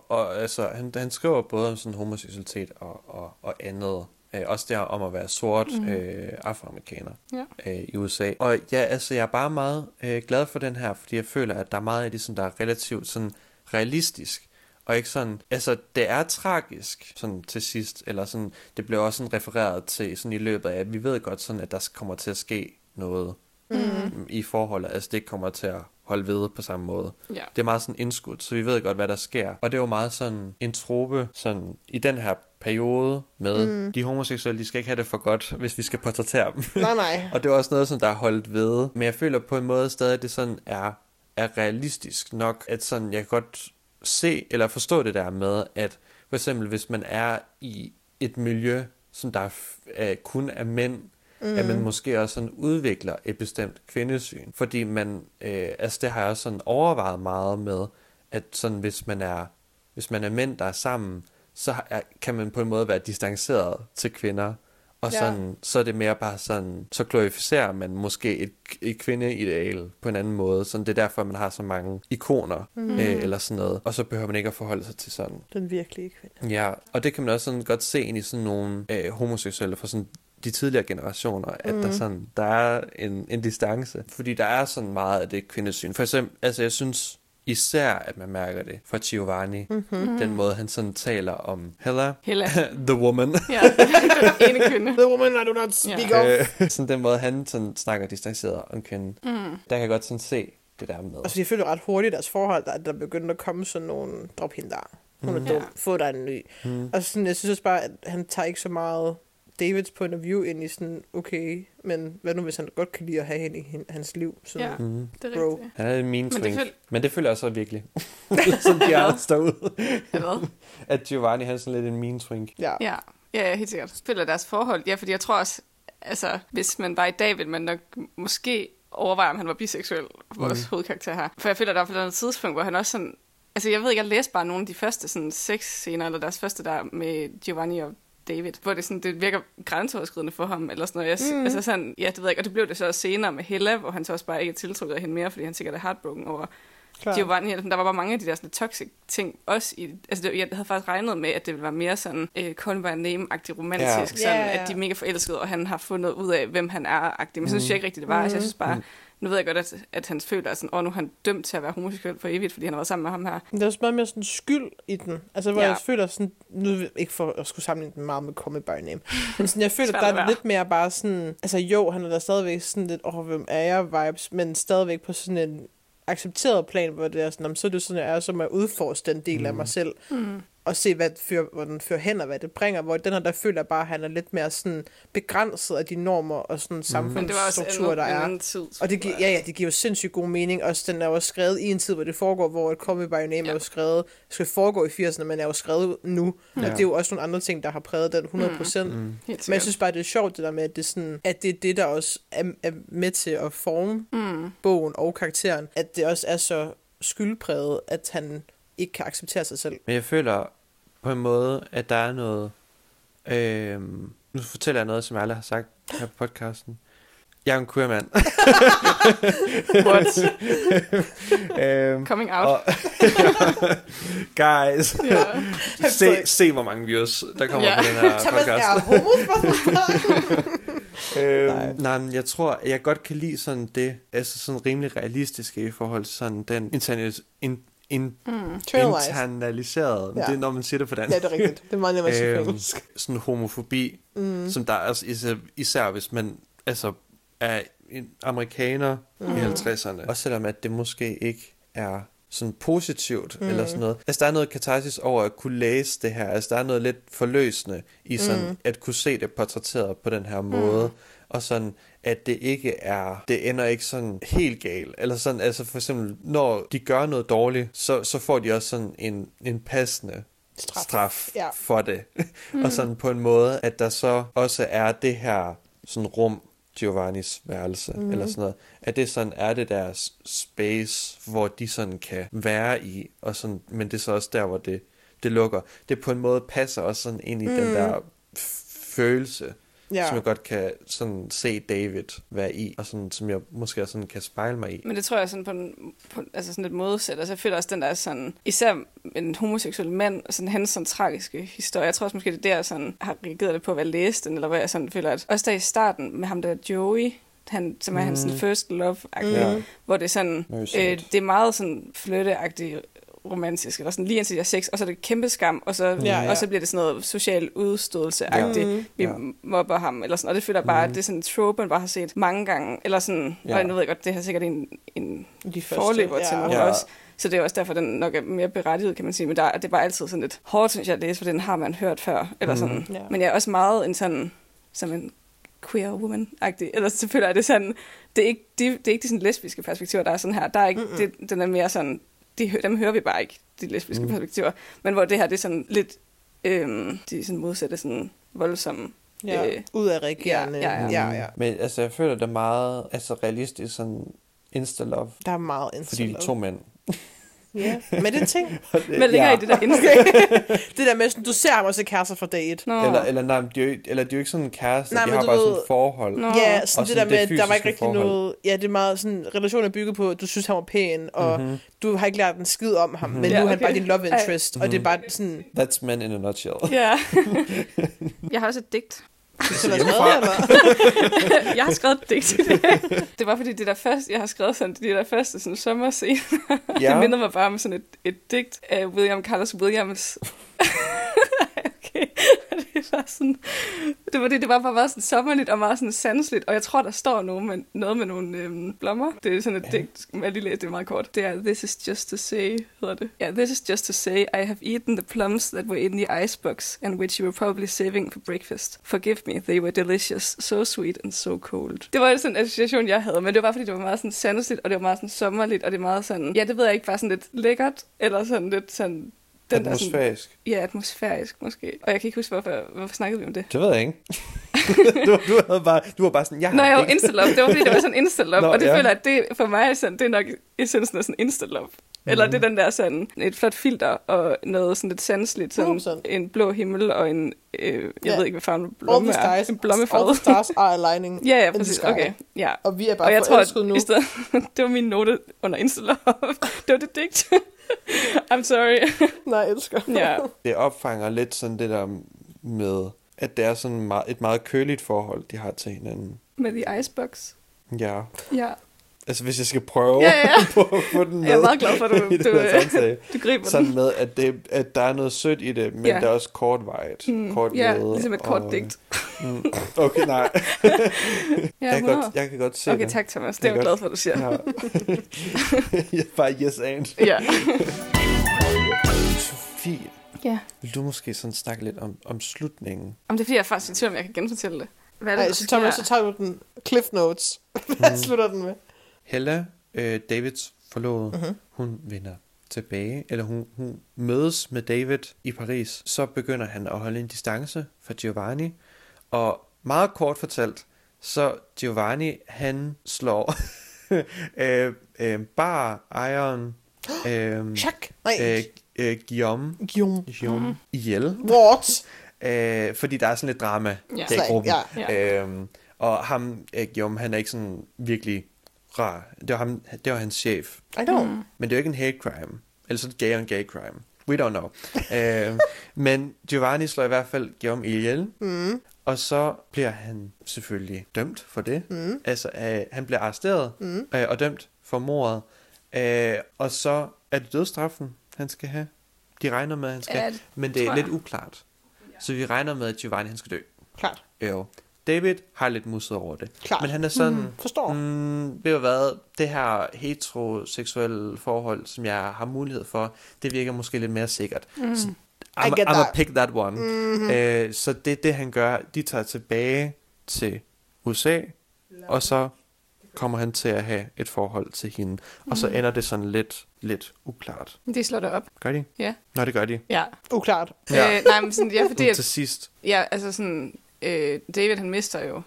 og, altså han, han skriver både om sådan homoseksualitet og, og, og andet. Øh, også der om at være sort mm. øh, afroamerikaner Ja. øh, i USA. Og ja, altså, jeg er bare meget øh, glad for den her, fordi jeg føler, at der er meget af det, der er relativt sådan realistisk. Og ikke sådan, altså det er tragisk sådan til sidst, eller sådan, det bliver også sådan refereret til sådan i løbet af, at vi ved godt sådan, at der kommer til at ske noget mm. i forholdet, altså det kommer til at holde ved på samme måde. Ja. Det er meget sådan indskudt, så vi ved godt, hvad der sker. Og det er jo meget sådan en trope sådan, i den her periode med, mm. de homoseksuelle, de skal ikke have det for godt, hvis vi skal portrættere dem. [LAUGHS] Nej, nej. Og det er også noget, som der er holdt ved. Men jeg føler på en måde stadig, at det sådan er, er realistisk nok, at sådan, jeg kan godt se eller forstå det der med, at for eksempel hvis man er i et miljø, som der er, er kun er mænd, mm. at man måske også sådan udvikler et bestemt kvindesyn. Fordi man, øh, altså det har jeg også sådan overvejet meget med, at sådan hvis man er, hvis man er mænd, der er sammen, så er, kan man på en måde være distanceret til kvinder. Og Ja. sådan, så er det mere bare sådan, så glorificerer man måske et, et kvindeideal på en anden måde. Sådan, det er derfor, man har så mange ikoner, mm. øh, eller sådan noget. Og så behøver man ikke at forholde sig til sådan. Den virkelige kvinde. Ja, og det kan man også sådan godt se ind i sådan nogle øh, homoseksuelle fra sådan de tidligere generationer, at mm. der, sådan, der er en, en distance. Fordi der er sådan meget af det kvindesyn. For eksempel, altså jeg synes især, at man mærker det fra Giovanni. Mm-hmm. Den måde, han sådan taler om Hella, Hella. [LAUGHS] the woman. Ja, den [LAUGHS] ene kvinde. The woman I do not speak Ja. of. Øh, sådan den måde, han sådan snakker distanceret om kvinden. Mm. Der kan jeg godt sådan se det der med. Altså, jeg føler ret hurtigt deres forhold, der, der begyndte at komme sådan nogle, drop hende der. Hun er Mm. dum, Ja. få dig en ny. Mm. Og sådan, jeg synes også bare, at han tager ikke så meget Davids point of view ind i sådan, okay, men hvad nu hvis han godt kan lide at have hende i hans liv? Sådan, Ja, Mm. det er Bro. rigtigt. Han er en mean Men det twink. føl- Men det føler jeg også virkelig. [LAUGHS] sådan de er derude. Eller hvad? [LAUGHS] At Giovanni han er sådan lidt en mean twink. Ja. Ja, ja, ja, helt sikkert. Spiller deres forhold. Ja, fordi jeg tror også, altså, hvis man var i dag, ville man nok måske overveje, om han var biseksuel, vores mm. hovedkarakter her. For jeg føler, der er på et tidspunkt, hvor han også sådan... Altså, jeg ved ikke, jeg læste bare nogle af de første sådan, seks scener, eller deres første der med Giovanni og David, hvor det, sådan, det virker grænseoverskridende for ham, eller sådan noget. Jeg, mm. Altså sådan, ja, det ved jeg ikke, og det blev det så også senere med Hella, hvor han så også bare ikke er tiltrukket af hende mere, fordi han sikkert er heartbroken over Klar. Giovanni, eller sådan, der var bare mange af de der sådan, toxic ting også i, altså det, jeg havde faktisk regnet med, at det ville være mere sådan uh, Call by Name-agtig romantisk, ja. sådan, Ja, ja. at de er mega forelskede, og han har fundet ud af, hvem han er-agtig. Men så synes jeg ikke rigtigt, det var. Mm. Altså, jeg synes bare, Mm. Nu ved jeg godt, at, at han føler, at sådan, åh, nu er han dømt til at være homoseksuel for evigt, fordi han har været sammen med ham her. Der er også meget mere sådan skyld i den. Altså, hvor Ja. jeg føler sådan, nu ikke for at skulle sammenligne den meget med Call Me By Name, men sådan, jeg føler, Svært der at er være. lidt mere bare sådan, altså jo, han er der stadigvæk sådan lidt, åh, hvem er jeg vibes, men stadigvæk på sådan en accepteret plan, hvor det er sådan, "Nå, men så er det sådan, jeg er, som at udforske den del mm. af mig selv, Mm. Og se, hvad fører, hvor den fører hen, og hvad det bringer, hvor den her, der føler bare, at han er lidt mere sådan begrænset af de normer og sådan også samfundsstrukturer, en, der er. tid. Og det, gi- tror jeg. ja, ja, det giver jo sindssygt god mening. Også den er jo skrevet i en tid, hvor det foregår, hvor et Call Me By Your Name ja. Er jo skrevet, skal foregå i 80'erne, men er jo skrevet nu. Ja. Og det er jo også nogle andre ting, der har præget den 100%. Mm. Mm. Men jeg synes bare, det er sjovt, det der med, at det er, sådan, at det, er det, der også er, er med til at forme Mm. bogen og karakteren. At det også er så skyldpræget, at han ikke kan acceptere sig selv. Men jeg føler på en måde, at der er noget... Øhm, nu fortæller jeg noget, som jeg aldrig har sagt her på podcasten. Jeg er en queer mand. [LAUGHS] What? [LAUGHS] øhm, Coming out. og, [LAUGHS] guys, Ja. se, se hvor mange views, der kommer Ja. på den her Thomas podcast. er homo. Øhm, nej, men jeg tror, at jeg godt kan lide sådan det, altså sådan rimelig realistiske i forhold til sådan den internalis- in, in, Mm. Internaliseret, ja. Det er når man siger det på dansk. Ja, det er rigtigt. Det er meget nemmere at sige på Øhm, sådan homofobi, mm. som der er altså, især, især hvis man altså er en amerikaner mm. i 50'erne, og selvom at det måske ikke er sådan positivt mm. eller sådan noget. Altså der er noget katarsis over at kunne læse det her. Altså der er noget lidt forløsende i sådan mm. at kunne se det portrætteret på den her måde. Mm. Og sådan, at det ikke er, det ender ikke sådan helt galt. Eller sådan, altså for eksempel, når de gør noget dårligt, så, så får de også sådan en, en passende straf, straf Ja. for det. Mm. [LAUGHS] og sådan på en måde, at der så også er det her sådan rum, Giovannis værelse, mm. eller sådan noget, at det sådan er det der s- space, hvor de sådan kan være i, og sådan, men det er så også der, hvor det, det lukker. Det på en måde passer også sådan ind i mm. den der f- følelse, ja. Som jeg godt kan sådan se David være i, og sådan, som jeg måske også sådan kan spejle mig i. Men det tror jeg sådan på, en, på altså sådan et modsæt. Altså jeg føler også, den der er sådan, især en homoseksuel mand, og sådan hans sådan tragiske historie. Jeg tror også måske, det er der, jeg sådan har reageret lidt på, hvad jeg læste den, eller hvad jeg sådan føler, at også der i starten med ham der Joey, han, som er mm. hans sådan first love mm. Ja. hvor det er sådan, øh, det er meget sådan flytteagtigt romantisk, eller sådan lige indtil de har sex, og så er det kæmpe skam, og så, Ja, ja. og så bliver det sådan noget social udstødelse-agtigt. Ja. Vi Ja. mobber ham, eller sådan, og det føler jeg bare, at det er sådan en trope, man bare har set mange gange, eller sådan, Ja. og nu ved jeg godt, det har sikkert en, en De første, forløber til nogen Ja. også, så det er også derfor, den nok er mere berettiget, kan man sige, men der, det er bare altid sådan lidt hårdt, synes jeg, at læse, for den har man hørt før, eller sådan. Mhm. Ja. Men jeg er også meget en sådan, som en queer woman-agtig. Ellers selvfølgelig er det sådan, det er ikke de, det er ikke de sådan lesbiske perspektiver, der er sådan her. Der er ikke, det, den er mere sådan, de, dem hører vi bare ikke, de lesbiske Mm. perspektiver. Men hvor det her, det er sådan lidt, øhm, de er sådan modsatte, sådan voldsomme. Ja, Øh, ud af reagerende. ja, ja, ja, ja. Men altså, jeg føler det er meget altså, realistisk sådan insta-love, Der er meget fordi de to mænd. Ja, [LAUGHS] men det ting. [LAUGHS] Men ligger ja. i det der [LAUGHS] insta. Det der med, sådan, du ser ham og så kærester fra dag et. Nå. Eller, eller, nej, de er jo, ikke- eller de er jo ikke sådan en kæreste, Nej, de har bare ved- sådan et forhold. Nå. Ja, sådan Og det sådan der med, det der var ikke rigtig forhold. noget... Ja, det er meget sådan, relationen er bygget på, at du synes, han var pæn, og Mhm. mm-hmm. du har ikke lært en skid om ham, men Ja, nu er han okay. bare din love Ej. interest, og det er bare sådan... That's men in a nutshell. Ja. jeg har også et digt. Så eller? [LAUGHS] jeg har skrevet et digt i dag. Det var fordi det der første, jeg har skrevet sådan, det der første sådan sommerscene. Ja. [LAUGHS] Det minder mig bare om sådan et, et digt af William Carlos Williams. [LAUGHS] okay. [LAUGHS] Det var sådan, det var det, det var bare meget sådan sommerligt og meget sådan sansligt, og jeg tror, der står noget med, noget med nogle øhm, blommer. Det er sådan et digt, jeg lige læse, det meget kort. Det er, this is just to say, hedder det. Ja, yeah, this is just to say, I have eaten the plums that were in the icebox, and which you were probably saving for breakfast. Forgive me, they were delicious, so sweet and so cold. Det var sådan en association, jeg havde, men det var bare, fordi det var meget sådan sansligt, og det var meget sådan sommerligt, og det er meget sådan, ja, det ved jeg ikke, bare sådan lidt lækkert, eller sådan lidt sådan, den der sådan, Atmosfærisk. ja, atmosfærisk måske. Og jeg kan ikke huske, hvorfor, hvorfor snakkede vi om det. Det ved jeg ikke. [LAUGHS] du, du, havde bare, du var bare sådan, jeg har Nå, jeg var instalop. Det var fordi, det var sådan instalop. Nå, og det ja. føler jeg, at det for mig er, sådan, det er nok essensen af sådan instalop. Eller det er den der sådan, et flot filter og noget sådan lidt sanseligt, sådan 100%. en blå himmel og en, øh, jeg Ja. ved ikke, hvad farven All blomme the er. stars, En all blommefarve. the stars are aligning [LAUGHS] Ja, ja, in the præcis. sky. Okay, ja. Og vi er bare Og jeg tror, at nu. i stedet, [LAUGHS] det var min note under Instalove. det var det digt. [LAUGHS] I'm sorry. Nej, jeg elsker. [LAUGHS] ja. Det opfanger lidt sådan det der med, at det er sådan meget, et meget køligt forhold, de har til hinanden. Med The Icebox. Ja. Ja. Altså hvis jeg skal prøve Ja, ja. [LAUGHS] på at få den med Jeg er meget glad for, at du, [LAUGHS] du, her samtale. du griber Sådan den. med, at, det, at der er noget sødt i det, men Ja. det er også kortvarigt. Mm, Kort ja, glæde ligesom et kort og- digt. Mm, okay, nej. Ja, [LAUGHS] jeg, kan 100. godt, jeg kan godt se Okay, det. tak Thomas. Det er er jeg godt. glad for, at du siger. Ja. jeg er bare yes and. Ja. Sofie, ja. vil du måske sådan snakke lidt om, om slutningen? Om det er fordi, jeg er faktisk i tvivl, om jeg kan genfortælle det. Hvad er det, Ej, der så? Thomas, så tager du den Cliff Notes. Hvad slutter den med? Hella, øh, Davids forlovede, Mhm. hun vender tilbage, eller hun, hun mødes med David i Paris. Så begynder han at holde en distance fra Giovanni, og meget kort fortalt, så Giovanni, han slår [LAUGHS] øh, øh, bar ejeren [GASPS] øh, øh, øh, Guillaume, Guillaume. Guillaume Mhm. ihjel, What? [LAUGHS] øh, fordi der er sådan lidt drama her i gruppen. Ja. Øhm, og ham, øh, Guillaume, han er ikke sådan virkelig rar. Det var, ham, det var hans chef. I know. Mm. Men det er jo ikke en hate crime. Eller så er det gay on gay crime. We don't know. [LAUGHS] øhm, men Giovanni slår i hvert fald Guillaume ihjel. Mm. Og så bliver han selvfølgelig dømt for det. Mm. Altså, øh, han bliver arresteret Mm. øh, og dømt for mordet. Øh, og så er det dødstraffen, han skal have. De regner med, at han skal Ja, have. Men det er lidt uklart. Så vi regner med, at Giovanni han skal dø. Klart. Jo. David har lidt musset over det. Klart. Men han er sådan, Mm. Forstår. mm, ved du hvad, det her heteroseksuelle forhold, som jeg har mulighed for, det virker måske lidt mere sikkert. Mm. Så I I'm, get I'm that. pick that one. Mm-hmm. Øh, så det er det, han gør. De tager tilbage til USA, og så kommer han til at have et forhold til hende. Og så Mm. ender det sådan lidt, lidt uklart. De slår det op. Gør de? Ja. Nå, det gør de. Ja. Uklart. Ja. Øh, nej, men sådan, ja, fordi at, Til sidst. ja, altså sådan, øh, David han mister jo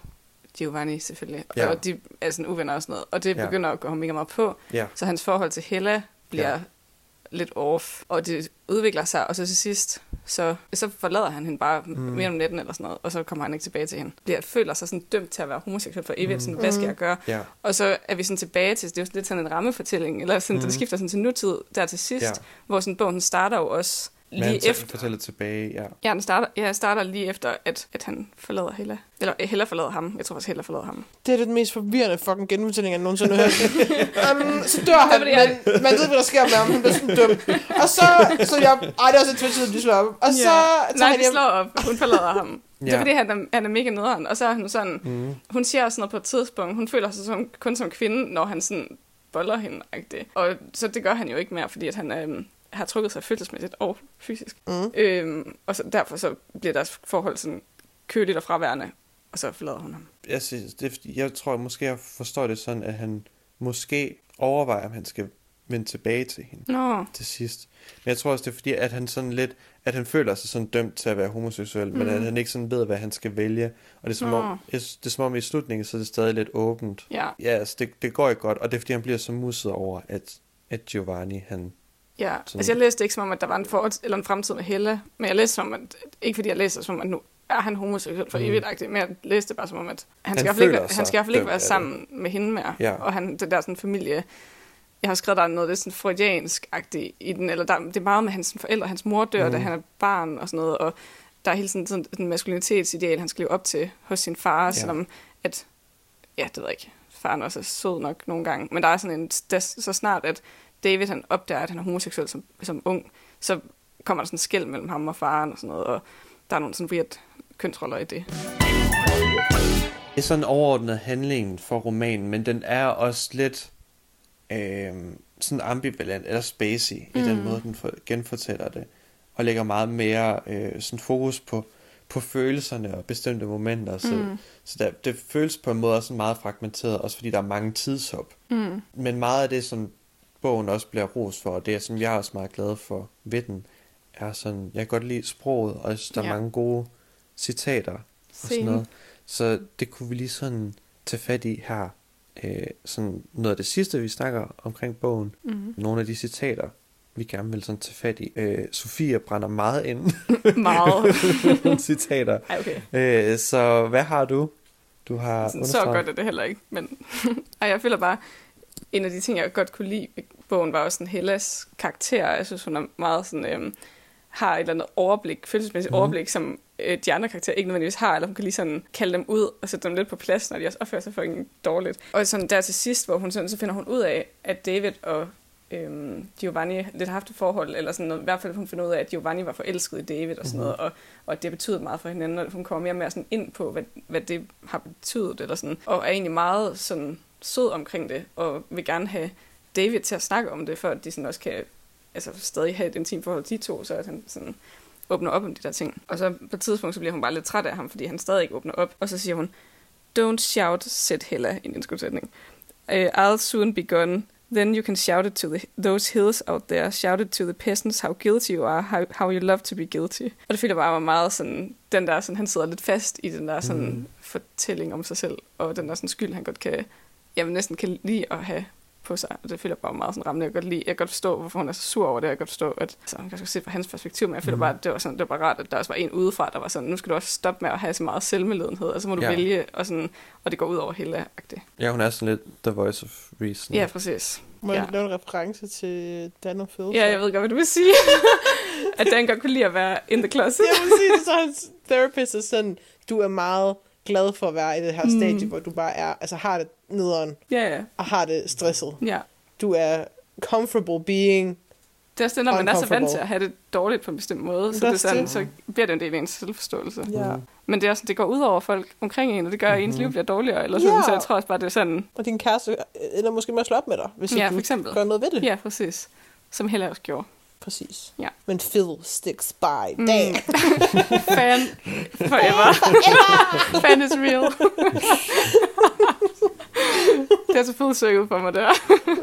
Giovanni selvfølgelig, Ja. og de er sådan uvenner og sådan noget, og det Ja. begynder at gå ham mega meget på, Ja. så hans forhold til Hella bliver Ja. lidt off, og det udvikler sig, og så til sidst, så, så forlader han hende bare Mm. mere om natten eller sådan noget, og så kommer han ikke tilbage til hende. Bliver, føler sig sådan dømt til at være homoseksuel for evigt, Mm. sådan, hvad skal Mm. jeg gøre? Ja. Og så er vi sådan tilbage til, det er jo lidt sådan en rammefortælling, eller sådan, mm. det skifter sådan til nutid der til sidst, Ja. ja. hvor sådan bogen starter jo også lige han efter, fortæller tilbage, ja. Ja, den starter, ja, starter lige efter, at, at han forlader Hella. Eller øh, Hella forlader ham. Jeg tror faktisk, Hella forlader ham. Det er den mest forvirrende fucking genfortælling, jeg nogensinde har hørt. um, [LAUGHS] så dør han, fordi jeg- men man ved, hvad der sker med ham. Han bliver sådan døm. Og så, så jeg... Ej, det er også et twist, at de slår op. Og så tager Nej, han de slår op. Hun forlader ham. [LAUGHS] Det Ja. er fordi, han er, han er mega nederen. Og så er hun sådan... Mm. Hun siger også sådan noget på et tidspunkt. Hun føler sig som, kun som kvinde, når han sådan boller hende. -agtigt. Og så det gør han jo ikke mere, fordi at han øhm, har trukket sig følelsesmæssigt og fysisk. Mm. Øhm, og så, derfor så bliver deres forhold sådan køligt og fraværende. Og så forlader hun ham. Jeg, synes, det er, jeg tror måske, jeg forstår det sådan, at han måske overvejer, om han skal vende tilbage til hende Nå. til sidst. Men jeg tror også, det er fordi, at han sådan lidt, at han føler sig sådan dømt til at være homoseksuel, mm. men at Mm. han ikke sådan ved, hvad han skal vælge. Og det er som, Nå. om, jeg det er som om i slutningen, så er det stadig lidt åbent. Ja. Ja, altså, det, det går ikke godt, og det er fordi, han bliver så musset over, at, at Giovanni, han... Ja, Sådan- altså jeg læste ikke som om, at der var en, for, eller en fremtid med Helle, men jeg læste som om, at, ikke fordi jeg læste som om, at nu er han homoseksuel for Mm. evigt men jeg læste bare som om, at han, Han skal, ikke, han skal i hvert fald ikke være sammen med hende mere. Ja. Og han, det der sådan familie, jeg har skrevet, der er noget lidt sådan freudiansk-agtigt i den, eller der, det er meget med hans forældre, hans mor dør, Mm. da han er barn og sådan noget, og der er hele tiden sådan en maskulinitetsideal, han skal leve op til hos sin far, ja. selvom at, ja, det ved jeg ikke, faren også er sød nok nogle gange, men der er sådan en, der, så snart at David han opdager, at han er homoseksuel som, som ung, så kommer der sådan en skæld mellem ham og faren og sådan noget, og der er nogle sådan weird kønsroller i det. Det er sådan overordnet handlingen for romanen, men den er også lidt øh, sådan ambivalent eller spacey mm. i den Mm. måde, den for, genfortæller det. Og lægger meget mere øh, sådan fokus på, på følelserne og bestemte momenter. Så, Mm. så der, det føles på en måde også meget fragmenteret, også fordi der er mange tidshop. Mm. Men meget af det, som bogen også bliver ros for, og det som jeg er også meget glad for ved den, er sådan, jeg kan godt lide sproget, og jeg synes, der er Ja. mange gode citater og sådan noget. Så det kunne vi lige sådan tage fat i her øh, sådan noget af det sidste, vi snakker omkring bogen. Mm. Nogle af de citater, vi gerne vil sådan tage fat i. Øh, Sofia brænder meget ind [LAUGHS] Meget. citater. Ej, okay. Øh, så hvad har du? Du har Sådan, så understreget? godt er det heller ikke. Men [LAUGHS] Ej, jeg føler bare, en af de ting, jeg godt kunne lide bogen, var også sådan Hellas karakter. Jeg synes, hun er meget sådan, øhm, har et eller andet overblik, følelsesmæssigt mm. overblik, som øh, de andre karakterer ikke nødvendigvis har, eller hun kan lige sådan kalde dem ud og sætte dem lidt på plads, når de også opfører sig fucking dårligt. Og sådan der til sidst, hvor hun sådan, så finder hun ud af, at David og øhm, Giovanni lidt har haft et forhold, eller sådan noget, i hvert fald hun finder ud af, at Giovanni var forelsket i David og sådan Mhm. noget, og, og det betød meget for hinanden, og hun kommer mere og mere sådan ind på, hvad, hvad det har betydet, eller sådan, og er egentlig meget sådan sød omkring det, og vil gerne have David til at snakke om det, for at de sådan også kan altså, stadig have et intimt forhold til de to, så at han sådan åbner op om de der ting. Og så på et tidspunkt, så bliver hun bare lidt træt af ham, fordi han stadig ikke åbner op, og så siger hun, Don't shout, said Hella i en indskudsætning. Uh, I'll soon be gone. Then you can shout it to the, those hills out there. Shout it to the peasants how guilty you are, how, how you love to be guilty. Og det føler bare var meget sådan, den der sådan, han sidder lidt fast i den der sådan Mm. fortælling om sig selv, og den der sådan skyld, han godt kan, jeg næsten kan lide at have på sig. Og det føler jeg bare meget sådan rammende. Jeg kan godt lide, jeg kan godt forstå, hvorfor hun er så sur over det. Jeg kan godt forstå, at altså, man kan se fra hans perspektiv, men jeg føler Mhm. bare, at det var, sådan, det var bare rart, at der også var en udefra, der var sådan, nu skal du også stoppe med at have så meget selvmedledenhed, og så må du Ja. ja. vælge, og, sådan, og det går ud over hele agtigt. Ja, hun er sådan lidt the voice of reason. Ja, præcis. Må jeg Ja. lave en reference til Dan og Phil? Ja, jeg ved godt, hvad du vil sige. [LAUGHS] at Dan godt kunne lide at være in the closet. Jeg vil sige det, så hans therapist er sådan, du er meget glad for at være i det her Mm. stadie, hvor du bare er, altså har det nederen, Ja, ja. og har det stresset. ja. Du er comfortable being, Det er også det, når man er så vant til at have det dårligt på en bestemt måde, så, Det er sådan, det. så bliver det en del af ens selvforståelse. ja. Mm. Men det, er også, det går ud over folk omkring en, og det gør, at ens Mhm. liv bliver dårligere. Eller sådan, Ja. Så jeg tror også bare, det er sådan, og din kæreste ender måske med at slå op med dig, hvis Ja, ikke for du eksempel. gør noget ved det. ja, præcis. Som Hella også gjorde. Præcis. Ja. Men Phil sticks by. Mm. Damn. [LAUGHS] Fan forever. Fan is real. det er så søg ud for mig der.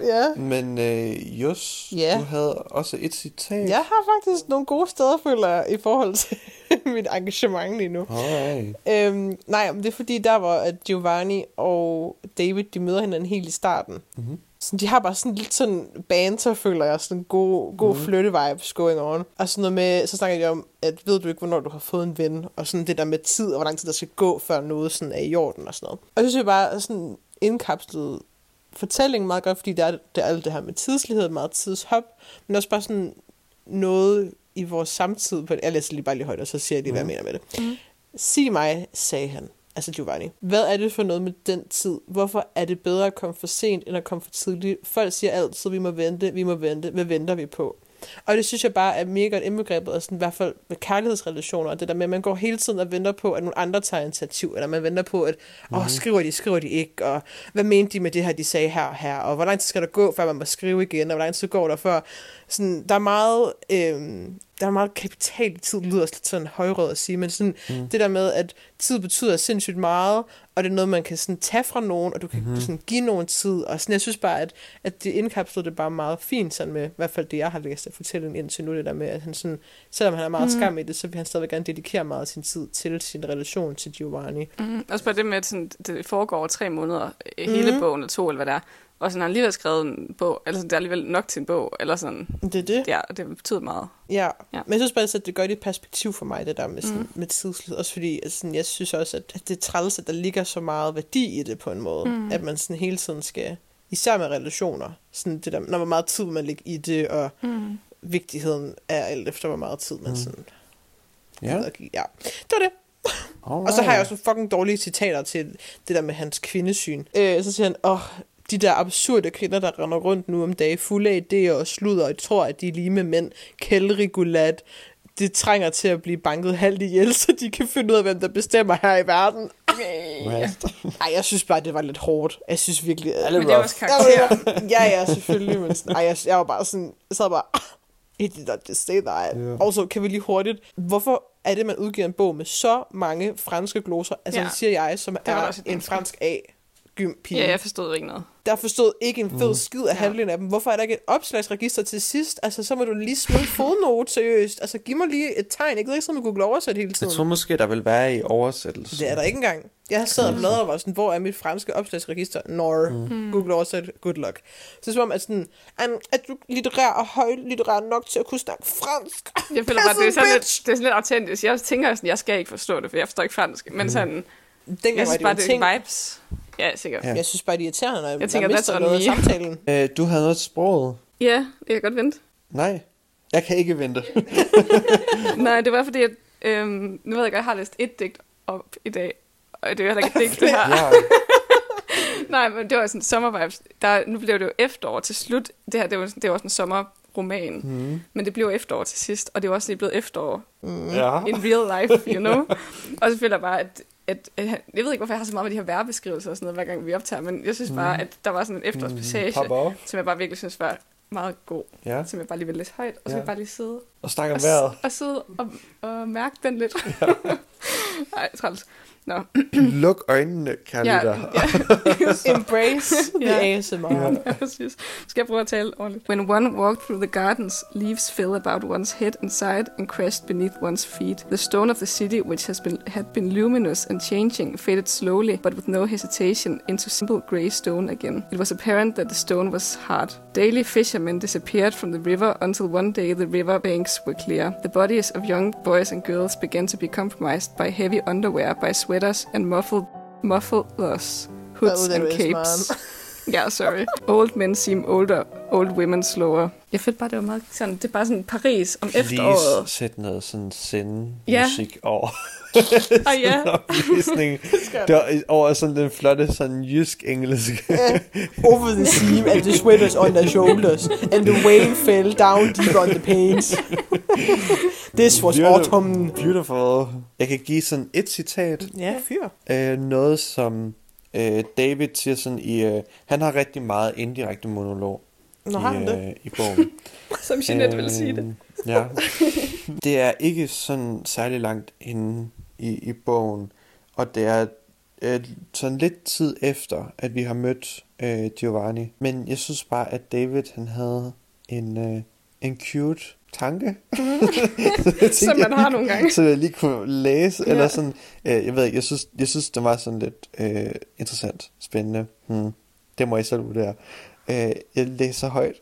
ja. Men øh, Jos, Ja. du havde også et citat. Jeg har faktisk nogle gode steder, føler jeg, i forhold til [LAUGHS] mit engagement lige nu. Alright. Øhm, nej, men det er fordi, der var at Giovanni og David, de møder hinanden helt i starten. Mhm. Så de har bare sådan lidt sådan banter, føler jeg, sådan god, god Mhm. mm. flytte-vibes going on. Og sådan noget med, så snakker de om, at ved du ikke, hvornår du har fået en ven, og sådan det der med tid, og hvor lang tid der skal gå, før noget sådan er i orden og sådan noget. Og det synes jeg bare sådan indkapslet fortællingen meget godt, fordi der er, der er alt det her med tidslighed, meget tidshop, men også bare sådan noget i vores samtid, på jeg læser lige bare lige højt, og så siger jeg lige, hvad jeg mener med det. Mhm. Sig mig, sagde han, altså Giovanni. Hvad er det for noget med den tid? Hvorfor er det bedre at komme for sent, end at komme for tidligt? Folk siger altid, vi må vente, vi må vente. Hvad venter vi på? Og det synes jeg bare er mega godt indbegrebet, og sådan, i hvert fald med kærlighedsrelationer, og det der med, at man går hele tiden og venter på, at nogle andre tager initiativ, eller man venter på, at, åh, Mhm. skriver de, skriver de ikke, og hvad mente de med det her, de sagde her og her, og hvor lang tid skal der gå, før man må skrive igen, og hvor lang tid går der før. Sådan, der er meget, øhm, der er meget kapital i tid, lyder også lidt sådan højrød at sige, men sådan, Mm. det der med, at tid betyder sindssygt meget, og det er noget, man kan sådan tage fra nogen, og du kan Mhm. mm-hmm. sådan give nogen tid, og sådan, jeg synes bare, at, at det indkapslede det bare meget fint, sådan med, i hvert fald det, jeg har læst af fortællingen indtil nu, det der med, at han sådan, selvom han er meget mm. skam i det, så vil han stadig gerne dedikere meget af sin tid til sin relation til Giovanni. Mm, også bare det med, at sådan, det foregår over tre måneder, mm. hele Mhm. bogen, eller to, eller hvad det er. Og sådan har han alligevel skrevet en bog, eller sådan, det er alligevel nok til en bog, eller sådan. Det er det. Ja, det betyder meget. Ja. Ja. Men jeg synes bare, at det gør det perspektiv for mig, det der med, sådan, Mm. med tidslighed. Også fordi, at sådan, jeg synes også, at at det er træls, at der ligger så meget værdi i det på en måde. Mm. At man sådan hele tiden skal, især med relationer, sådan det der, når hvor meget tid man lægger i det, og Mm. vigtigheden er alt efter, hvor meget tid man Mm. sådan... Ja. ja. Det var det. Alright. Og så har jeg også nogle fucking dårlige citater til det der med hans kvindesyn. Øh, så siger han, åh, de der absurde kvinder, der render rundt nu om dagen, fulde af idéer og sludder, og tror, at de er lige med mænd. Kældrigulat. Det trænger til at blive banket halvt ihjel, [LAUGHS] så de kan finde ud af, hvem der bestemmer her i verden. Ja. Ej, jeg synes bare, det var lidt hårdt. Jeg synes virkelig... Men det er også karakter. ja, ja, selvfølgelig. Men sådan, ej, jeg, jeg var bare sådan... Jeg sad bare... "Ah, He did not just say that. Yeah. Og så kan vi lige hurtigt... Hvorfor er det, man udgiver en bog med så mange franske gloser? Altså, Ja. det siger jeg, som var er en fransk A gym pige. Ja, jeg forstod ikke noget. Der forstod ikke en fed mm. skid af halvdelen af dem. Hvorfor er der ikke et opslagsregister til sidst? Altså, så må du lige smide [LAUGHS] fodnote, seriøst. Altså, giv mig lige et tegn. Jeg ved ikke, så man Google oversæt hele tiden. Jeg tror måske, der vil være i oversættelse. Det er der ikke engang. Jeg har siddet og bladret og var sådan, hvor er mit franske opslagsregister? Nor. Mm. Google oversæt, good luck. Så som om, at sådan, "An, er du litterær og højlitterær nok til at kunne snakke fransk? Jeg føler bare, [LAUGHS] det er sådan lidt, det er sådan lidt autentisk. Jeg tænker sådan, jeg skal ikke forstå det, for jeg forstår ikke fransk. Men sådan, Dengang jeg var synes det bare, det er vibes. Ja, sikkert. Ja. Jeg synes bare, det er irriterende, når jeg, Jeg tænker, jeg that's mister noget af samtalen. [LAUGHS] Øh, du havde noget sproget. ja det kan jeg godt vente. Nej, jeg kan ikke vente. [LAUGHS] Nej, det var fordi, at, øhm, nu ved jeg godt, jeg har læst et digt op i dag. Og det er heller ikke et digt, [LAUGHS] det her. Ja, Nej, men det var sådan sommervibes. Der, nu blev det jo efterår til slut. Det her, det var, det var sådan en sommerroman. Mm. Men det blev efterår til sidst, og det var også lige blevet efterår ja. in real life, you know. og så føler jeg bare, at, at, at, jeg ved ikke, hvorfor jeg har så meget med de her værbeskrivelser og sådan noget, hver gang vi optager, men jeg synes bare, at der var sådan en efterårspassage, off. som jeg bare virkelig synes var meget god, Ja, som jeg bare lige vil læse højt, og så Ja. vil jeg bare lige sidde og snakke og, om vejret. og, sidde og, og mærke den lidt. Nej, [LAUGHS] træls. Nå, Luk øjnene, kære ja, lytter. [LAUGHS] ja, [LAUGHS] Embrace [LAUGHS] the Ja. ASMR. Ja, præcis. Skal jeg prøve at tale ordentligt? When one walked through the gardens, leaves fell about one's head and side and crashed beneath one's feet. The stone of the city, which has been had been luminous and changing, faded slowly, but with no hesitation, into simple grey stone again. It was apparent that the stone was hard. Daily fishermen disappeared from the river until one day the river banks were clear. The bodies of young boys and girls began to be compromised by heavy underwear, by sweaters and muffled mufflers, hoods Oh, and capes. [LAUGHS] Ja, sorry. Old men seem older, old women slower. Jeg følte bare, det var meget sådan, det er bare sådan Paris om efteråret. Please sæt noget sådan send Ja. musik over. Og [LAUGHS] ja, oplæsning. [LAUGHS] Det var over sådan den flotte sådan jysk engelsk. [LAUGHS] Over the seam and the sweaters on their shoulders and the wave fell down deep on the panes. This was Beautiful. autumn. Beautiful. Jeg kan give sådan et citat. Ja, fyr. Øh, noget som øh, David siger sådan i... Øh, han har rigtig meget indirekte monolog Nå, i, har han det? øh, i bogen. som Jeanette ville sige det. Ja. Det er ikke sådan særlig langt inde i, i bogen, og det er øh, sådan lidt tid efter, at vi har mødt øh, Giovanni. Men jeg synes bare, at David han havde en, øh, en cute tanke. [LAUGHS] Som man har nogle gange. [LAUGHS] Så jeg lige kunne læse, Ja. eller sådan, øh, jeg ved ikke, jeg synes, jeg synes, det var sådan lidt øh, interessant, spændende. Hmm. Det må I selv vurdere. Øh, jeg læser højt.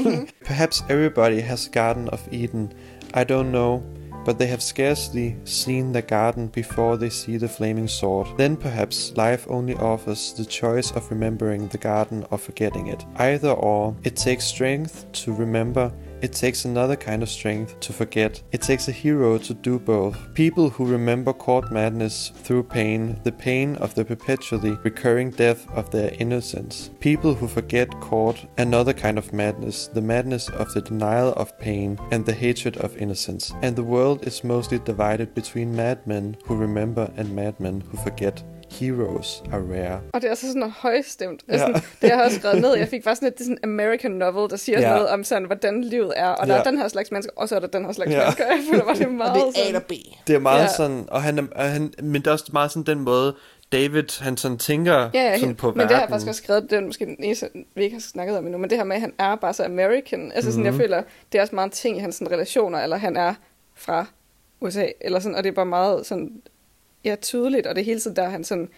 [LAUGHS] Perhaps everybody has a Garden of Eden. I don't know, but they have scarcely seen the garden before they see the flaming sword. Then perhaps life only offers the choice of remembering the garden or forgetting it. Either or, it takes strength to remember. It takes another kind of strength to forget. It takes a hero to do both. People who remember court madness through pain, the pain of the perpetually recurring death of their innocence. People who forget court, another kind of madness, the madness of the denial of pain and the hatred of innocence. And the world is mostly divided between madmen who remember and madmen who forget. Heroes are rare. Og det er altså sådan noget højstemt. Altså, Ja. sådan, det jeg har også skrevet ned. Jeg fik faktisk sådan et det sådan en American novel, der siger Ja. noget om sådan, hvordan livet er. Og der Ja. er den her slags mennesker, og så er der den her slags Ja. mennesker. Jeg føler bare, det er Og meget det er A sådan... eller B. Det er meget Ja. sådan, og han, er, og han, men det er også meget sådan den måde, David, han sådan tænker Ja, ja, sådan på men verden. det har jeg faktisk også skrevet, det er måske den eneste, vi ikke har snakket om endnu, men det her med, at han er bare så American. Altså sådan, Mhm. jeg føler, det er også meget ting i hans sådan, relationer, eller han er fra USA, eller sådan, og det er bare meget sådan, ja, tydeligt, og det hele tiden der, han sådan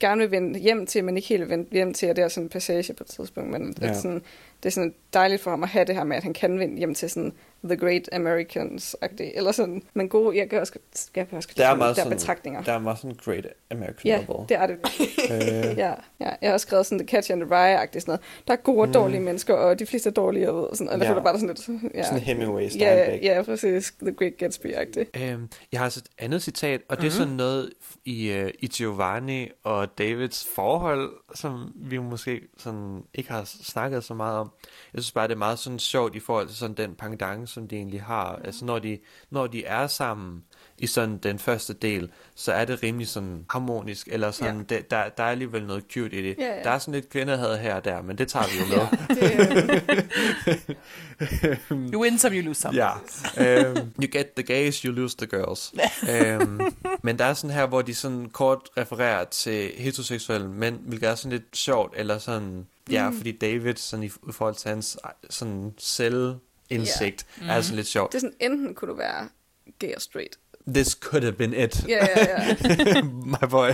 gerne vil vende hjem til, men ikke helt vil vende hjem til, og det er sådan en passage på et tidspunkt, men ja. sådan, det er sådan dejligt for ham at have det her med, at han kan vende hjem til sådan The Great americans -agtigt. eller sådan, men gode, jeg kan også, jeg kan også Der er meget der sådan- betragtninger. Der er meget sådan great American Ja, novel. det er det. Øh, [LAUGHS] Ja, ja, jeg har også skrevet sådan The Catch and the Rye-agtigt sådan noget. Der er gode og dårlige mennesker, og de fleste er dårlige, og, sådan, og Mm. Ja. føler bare der er sådan lidt... Ja, Sådan Hemingway ja, Steinbeck. ja, præcis. The Great Gatsby-agtigt. Øhm, jeg har altså et andet citat, og det Mhm. er sådan noget i, uh, i Giovanni og Davids forhold, som vi måske sådan ikke har snakket så meget om. Jeg synes bare, det er meget sådan sjovt i forhold til sådan den pendant, som de egentlig har. Mhm. Altså når de, når de er sammen i sådan den første del, så er det rimelig sådan harmonisk, eller sådan, Ja. det, der, der er alligevel noget cute i det. Ja, ja. Der er sådan lidt kvindehad her og der, men det tager vi jo med. [LAUGHS] You win some, you lose some. Ja. um, you get the gays, you lose the girls. um, [LAUGHS] men der er sådan her, hvor de sådan kort refererer til heteroseksuelle mænd, hvilket er sådan lidt sjovt, eller sådan Ja, fordi David, sådan i, forhold til hans sådan selvindsigt, yeah. er sådan lidt sjovt. Det er sådan, enten kunne du være gay og straight. This could have been it. Ja, ja, ja. [LAUGHS] my boy.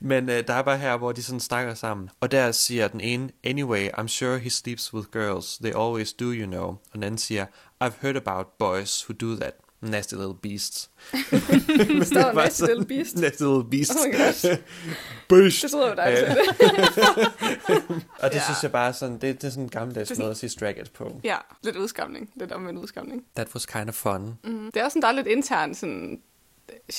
Men uh, der er bare her, hvor de sådan snakker sammen. Og der siger den ene, anyway, I'm sure he sleeps with girls. They always do, you know. Og den anden siger, I've heard about boys who do that. Nasty little beasts. [LAUGHS] Står Nasty sådan, Little Beast. Nasty little beasts. Oh my gosh. [LAUGHS] Beast. Det troede jeg dig, det. [LAUGHS] Og det Ja. synes jeg bare sådan, det, det er sådan en gammeldags sådan- måde at sige stragget på. Ja, lidt udskamning. Lidt omvendt udskamning. That was kind of fun. Mm. Det er også sådan, der er lidt intern sådan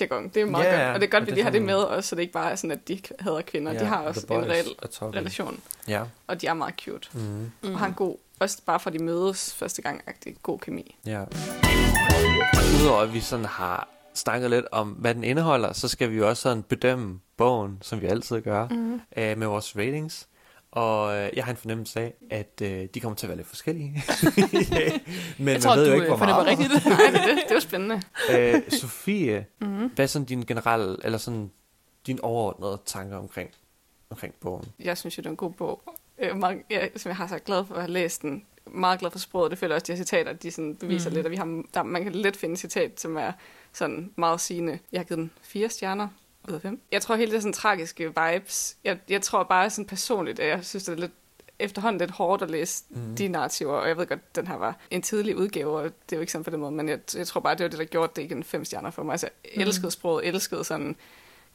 jargon. Det er meget Ja, godt. Og det er godt, at vi lige har det med også, så det ikke bare er sådan, at de hader kvinder. Ja, de har også en reel relation. Ja. Og de er meget cute. Mm. Mm. Og har en god, også bare for de mødes første gang, god kemi. Ja. Udover at vi sådan har snakket lidt om, hvad den indeholder, så skal vi jo også sådan bedømme bogen, som vi altid gør, mm. øh, med vores ratings. Og øh, jeg har en fornemmelse af, at øh, de kommer til at være lidt forskellige. [LAUGHS] Men Jeg tror, man ved du jo ikke, hvor øh, meget. rigtigt. [LAUGHS] Nej, det det. Det jo spændende. øh, Sofie, mm. hvad er sådan din generelle, eller sådan din overordnede tanker omkring, omkring bogen? Jeg synes jo, det er en god bog. Øh, meget, jeg, som jeg har så glad for at have læst den. Meget glad for sproget. Det føler også, de her citater, de sådan beviser mm. lidt, at vi har, der, man kan let finde citat, som er sådan meget sigende. Jeg har givet den fire stjerner ud af fem. Jeg tror helt det sådan tragiske vibes. Jeg, jeg tror bare sådan personligt, at jeg synes, det er lidt efterhånden lidt hårdt at læse mm. de narrativer, og jeg ved godt, at den her var en tidlig udgave, og det er jo ikke sådan på den måde, men jeg, jeg tror bare, det var det, der gjorde det ikke en fem stjerner for mig. Altså, jeg elskede sproget, elskede sådan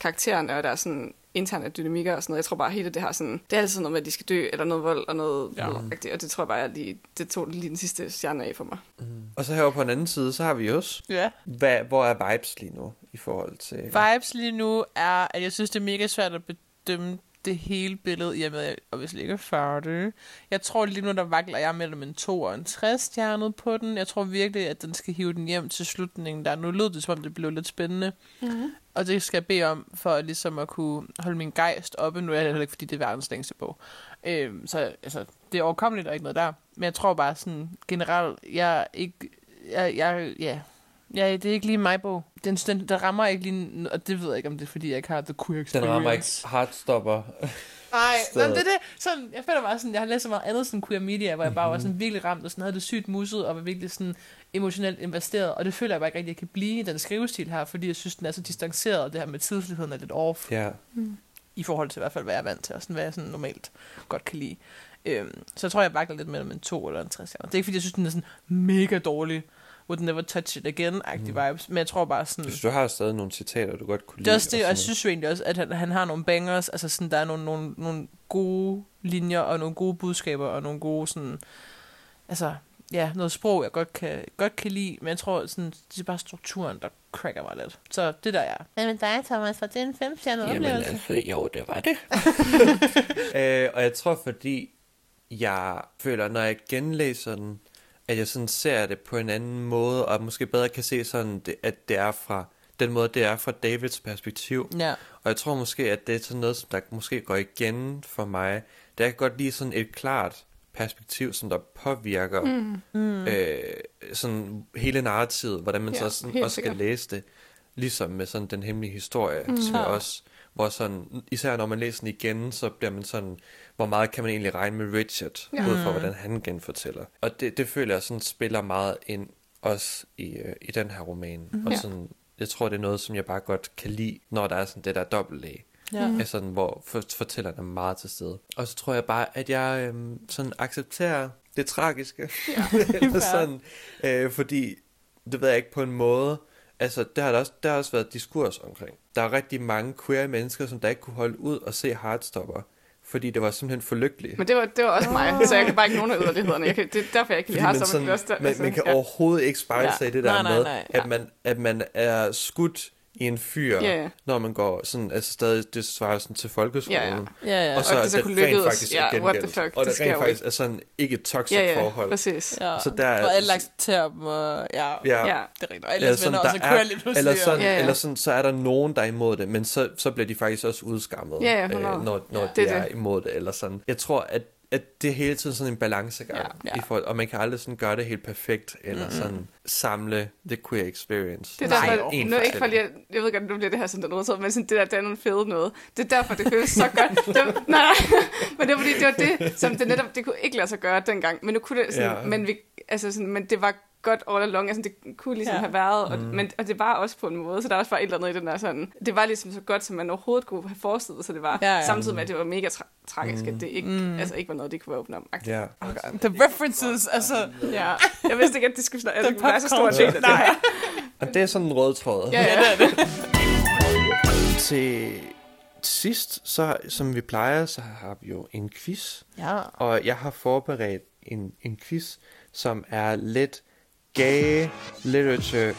karaktererne, og der er sådan interne dynamikker og sådan noget. Jeg tror bare, hele det her sådan, det er altid noget med, at de skal dø, eller noget vold, og noget Ja. ja. og det tror jeg bare, at lige, det tog lige den sidste stjerne af for mig. Mm. Og så herovre på den anden side, så har vi også, Ja. hvad, hvor er vibes lige nu i forhold til... Vibes lige nu er, at jeg synes, det er mega svært at bedømme det hele billede, i og med, at jeg obviously ikke er færdig. Jeg tror lige nu, der vakler jeg mellem en 2 og en 60 stjernet på den. Jeg tror virkelig, at den skal hive den hjem til slutningen. Der nu lød det, som om det blev lidt spændende. Mm-hmm. Og det skal jeg bede om, for ligesom at kunne holde min gejst oppe. Nu er det heller ikke, fordi det er verdens længste bog. Øhm, så altså, det er overkommeligt, og ikke noget der. Men jeg tror bare sådan, generelt, jeg ikke... Jeg, jeg, ja, ja, det er ikke lige mig bog. Den, den, der rammer ikke lige... Og det ved jeg ikke, om det er, fordi jeg ikke har the queer experience. Den rammer ikke hardstopper. [LAUGHS] Nej, men det er det. Sådan, jeg føler bare sådan, jeg har læst så meget andet sådan queer media, hvor jeg bare var sådan virkelig ramt, og sådan havde det sygt musset, og var virkelig sådan emotionelt investeret, og det føler jeg bare ikke rigtig, jeg kan blive i den skrivestil her, fordi jeg synes, den er så distanceret, og det her med tidsligheden er lidt off, Ja. i forhold til i hvert fald, hvad jeg er vant til, og sådan, hvad jeg sådan normalt godt kan lide. Øhm, så jeg tror, jeg bakler lidt mellem en 2 eller en 3 stjerner. Det er ikke, fordi jeg synes, den er sådan mega dårlig, would never touch it again, agtig Mm. vibes, men jeg tror bare sådan... Hvis du har stadig nogle citater, du godt kunne Det lide. er også det, og sådan jeg synes jo egentlig også, at han, han har nogle bangers, altså sådan, der er nogle, nogle, nogle gode linjer, og nogle gode budskaber, og nogle gode sådan, altså, ja, noget sprog, jeg godt kan, godt kan lide, men jeg tror, sådan, det er bare strukturen, der cracker mig lidt. Så det der er. Hvad med dig, Thomas? Var det en femstjernet Jamen oplevelse? altså, jo, det var det. [LAUGHS] øh, og jeg tror, fordi jeg føler, når jeg genlæser den, at jeg sådan ser det på en anden måde, og måske bedre kan se sådan, det, at det er fra den måde, det er fra Davids perspektiv. Ja. Og jeg tror måske, at det er sådan noget, som der måske går igen for mig. Det jeg kan godt lide sådan et klart perspektiv, som der påvirker Mm. Mm. øh, sådan hele narrativet, hvordan man Ja, så sådan også skal sikkert. læse det. Ligesom med sådan den hemmelige historie, mm. som jeg også, hvor sådan, især når man læser den igen, så bliver man sådan, hvor meget kan man egentlig regne med Richard, Ja. ud fra hvordan han genfortæller. Og det, det føler jeg sådan spiller meget ind også i, øh, i den her roman. Mm. Og sådan, jeg tror, det er noget, som jeg bare godt kan lide, når der er sådan det der dobbeltlag. Ja. Mm. Sådan, hvor for, fortælleren er meget til stede. Og så tror jeg bare, at jeg øhm, sådan accepterer det tragiske. Ja. [LAUGHS] Eller sådan, øh, fordi, det ved jeg ikke på en måde, altså der har der også, der har også været diskurs omkring. Der er rigtig mange queer mennesker, som der ikke kunne holde ud og se Heartstopper, fordi det var simpelthen for lykkeligt. Men det var, det var også mig, så jeg kan bare ikke nogen af yderlighederne. Jeg kan, det er derfor, jeg ikke kan lide Fordi man, Heartstopper. sådan, Det også der- man, altså, man kan ja. overhovedet ikke spejle Ja. sig i det der Nej, nej, med, nej, ja. at, man, at man er skudt i en fyr, Ja, ja. når man går sådan, altså stadig, det svarer sådan til folkeskolen. Ja, ja. Ja, ja. Og så, Og det så er kunne det rent faktisk Ja, er what the fuck, Og det det sker rent faktisk er sådan ikke et toxic Ja, ja, forhold. præcis. ja. Så der er- Og alle accepterer dem, og ja, Ja. Ja. det er rigtigt. Og alle Eller venner sådan, også der kører er, lige pludselig. eller, sådan, Ja, ja. eller sådan, så er der nogen, der er imod det, men så, så bliver de faktisk også udskammet, Ja, ja, øh, 100. når, når Ja. de Det er er imod det. Eller sådan. Jeg tror, at at det er hele tiden sådan en balancegang. Ja. Ja. I forhold, og man kan aldrig sådan gøre det helt perfekt, eller mm-hmm. sådan samle the queer experience. Det er Nej, derfor, en nu ikke for lige, jeg ved godt, nu bliver det her sådan den røde men sådan det der, det er nogle fede noget. Det er derfor, det føles så godt. [LAUGHS] Det, var- nej, nej, men det var fordi, det var det, som det netop, det kunne ikke lade sig gøre dengang, men nu kunne det sådan, Ja. men, vi, altså sådan, men det var godt all along, altså det kunne ligesom Ja. have været, og, Mm. men, og det var også på en måde, så der er også bare et eller andet i den der sådan, det var ligesom så godt, som man overhovedet kunne have forestillet sig, det var, Ja, ja. samtidig med, at det var mega tra- tragisk, Mm. at det ikke, Mm. altså ikke var noget, de kunne være åbne om. Ja. The references, altså... Ja, jeg vidste ikke, at det skulle, at det var så stor del af det her. Og det er sådan en rød tråd. Ja, ja. det er det. Til sidst, så, som vi plejer, så har vi jo en quiz. Ja. Og jeg har forberedt en, en quiz, som er lidt gay literature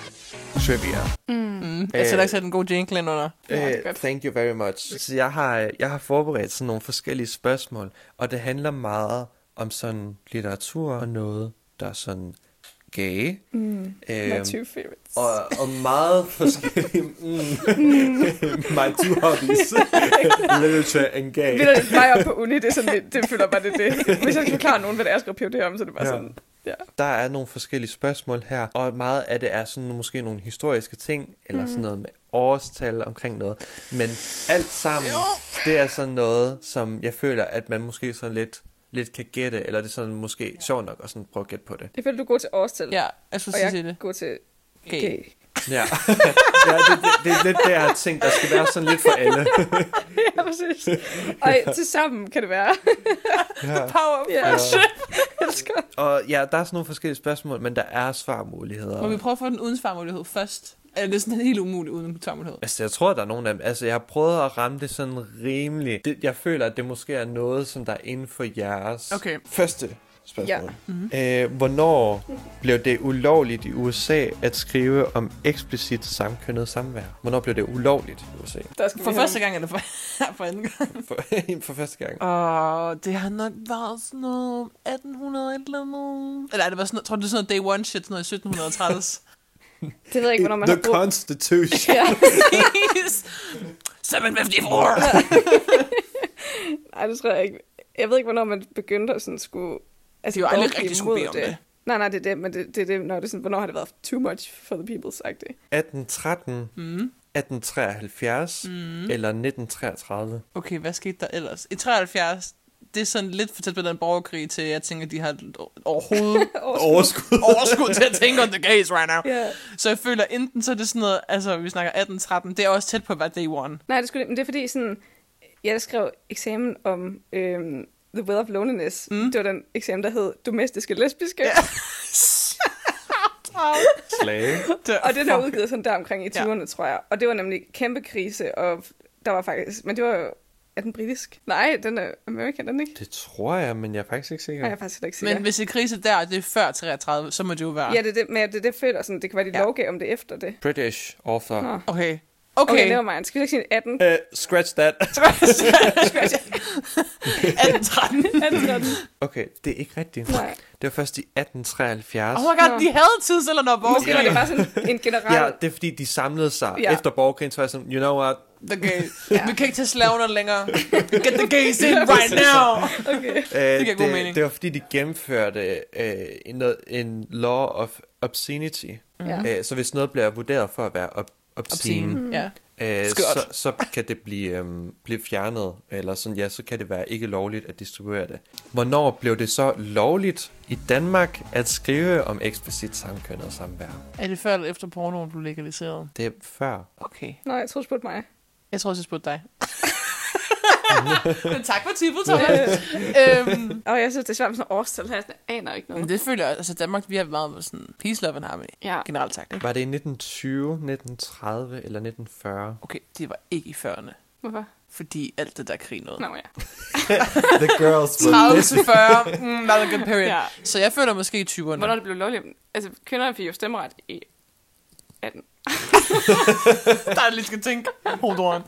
trivia. Mm. Jeg skal nok sætte en god jingle ind under. Er Uh, thank you very much. Så jeg har, jeg har forberedt sådan nogle forskellige spørgsmål, og det handler meget om sådan litteratur og noget, der er sådan gay. Mm. Øhm, My two favorites. og, og meget [LAUGHS] forskellige... Mm, [LAUGHS] my two hobbies. [LAUGHS] Literature and gay. Ved du, mig op på uni, det, er sådan, det, det føler bare, det er det. Hvis jeg skal forklare nogen, hvad det er, jeg skal PhD om, så er det bare Ja. sådan, ja. Der er nogle forskellige spørgsmål her, og meget af det er sådan måske nogle historiske ting, eller sådan noget med årstal omkring noget. Men alt sammen, det er sådan noget, som jeg føler, at man måske sådan lidt, lidt kan gætte, eller det er sådan måske sjovt nok at sådan prøve at gætte på det. Jeg føler, du god til årstal, Ja, jeg skulle og jeg er det. god til Gay. gay. Ja, [LAUGHS] ja det, det, det er lidt det, jeg har tænkt, der skal være sådan lidt for alle. [LAUGHS] ja, præcis. Og til sammen kan det være. Ja. [LAUGHS] Power Ja. ja. Jeg elsker. Og ja, der er sådan nogle forskellige spørgsmål, men der er svarmuligheder. Må vi prøve at få den uden svarmulighed først? Eller det er sådan helt umuligt uden svarmulighed? Altså, jeg tror, der er nogen af dem. Altså, jeg har prøvet at ramme det sådan rimelig. Det, jeg føler, at det måske er noget, som der er inden for jeres Okay. første spørgsmål. Ja. Mhm. Øh, hvornår blev det ulovligt i USA at skrive om eksplicit samkønnet samvær? Hvornår blev det ulovligt i USA? Der skal For første gang eller for, [LAUGHS] for anden gang? For, [LAUGHS] for første gang. Åh, det har nok været sådan noget 1800 et eller andet. Eller er det var sådan noget, tror du det er sådan noget day one shit, sådan noget i 1730? have- [LAUGHS] Det ved jeg ikke, hvornår man The har brugt. Constitution. Ja. Please. 754! Nej, det tror jeg ikke. Jeg ved ikke, hvornår man begyndte at sådan skulle... Altså, Det er jo aldrig rigtig skulle bede om det. Nej, nej, det er det, men det, det er det, når det er sådan, hvornår har det været too much for the people, sagt det. 1813, Mm. 1873 Mm. eller 1933. Okay, hvad skete der ellers? I 73, det er sådan lidt for tæt på den borgerkrig til, jeg tænker, de har overhovedet [LAUGHS] Overskud. [LAUGHS] overskud til at tænke on the case right now. Ja. Så jeg føler, enten så er det sådan noget, altså vi snakker 1813, det er også tæt på være day one. Nej, det, skulle, men det er fordi sådan, jeg skrev eksamen om øhm, The Will of Loneliness. Mm. Det var den eksamen, der hed Domestiske Lesbiske. Ja. Slage. Og den er udgivet sådan der omkring i Ja. 20'erne, tror jeg. Og det var nemlig kæmpe krise, og der var faktisk... Men det var jo... Er den britisk? Nej, den er American, er den ikke? Det tror jeg, men jeg er faktisk ikke sikker. Nej, jeg er faktisk ikke sikker. Men hvis det krise der, det er før 33, så må det jo være. Ja, det er det, men det, er det føler sådan, det kan være, de Ja. ja. lovgav om det efter det. British author. Nå. Okay. Okay, Okay. okay never mind. Skal vi ikke sige 18? Uh, scratch that. [LAUGHS] 1813. 18 [LAUGHS] [LAUGHS] Okay, det er ikke rigtigt. Nej. Det var først i 1873. Oh my god, de havde tidsalderen op Måske var det bare sådan en generel... Ja, det er fordi, de samlede sig ja. Ja. efter borgerkrigen, så var jeg sådan, you know what? The gay. ja. Vi kan ikke tage slaverne længere. Get the gays in right now. Okay. Uh, giver god mening. det var fordi, de gennemførte uh, en, en law of obscenity. Ja. Uh, så hvis noget bliver vurderet for at være ob- obscene, Obscene. Ja. Uh, Skørt. så, så kan det blive, um, blive fjernet, eller sådan, ja, så kan det være ikke lovligt at distribuere det. Hvornår blev det så lovligt i Danmark at skrive om eksplicit samkønnet samvær? Er det før eller efter pornoen blev legaliseret? Det er før. Okay. Nå, jeg troede, du spurgte mig. Jeg tror også, jeg spurgte dig. [LAUGHS] [LAUGHS] Men tak for tippet, Thomas. [LAUGHS] øhm, Og jeg synes, det er svært med sådan årstal her. Jeg aner ikke men noget. det føler jeg, altså Danmark, vi har meget med sådan peace, love and harmony. Ja. Generelt sagt, ikke? Var det i 1920, 1930 eller 1940? Okay, det var ikke i 40'erne. Hvorfor? Fordi alt det der krig noget. Nå ja. [LAUGHS] The girls 30 til 40, mm, not a good period. ja. Så jeg føler måske i 20'erne. Hvornår det blev lovligt? Altså, kvinder fik jo stemmeret i 18. [LAUGHS] der er lige skal tænke. Hold on.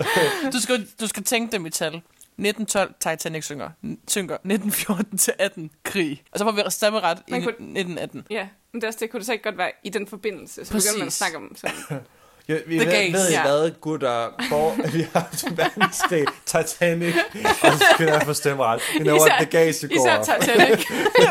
Du skal, du skal tænke dem i tal. 1912, Titanic synger. synker. 1914 til 18, krig. Og så får vi stemmeret i kunne- 1918. Ja, men det, også det kunne det så ikke godt være i den forbindelse. Så Præcis. begynder man at snakke om sådan. [LAUGHS] Ja, vi The ved, gays, ved I ja. hvad, gutter? Hvor [LAUGHS] vi har haft verdenskrig, Titanic, og så skal jeg få stemmeret. You know what, Især- the gays, you go Især. Titanic.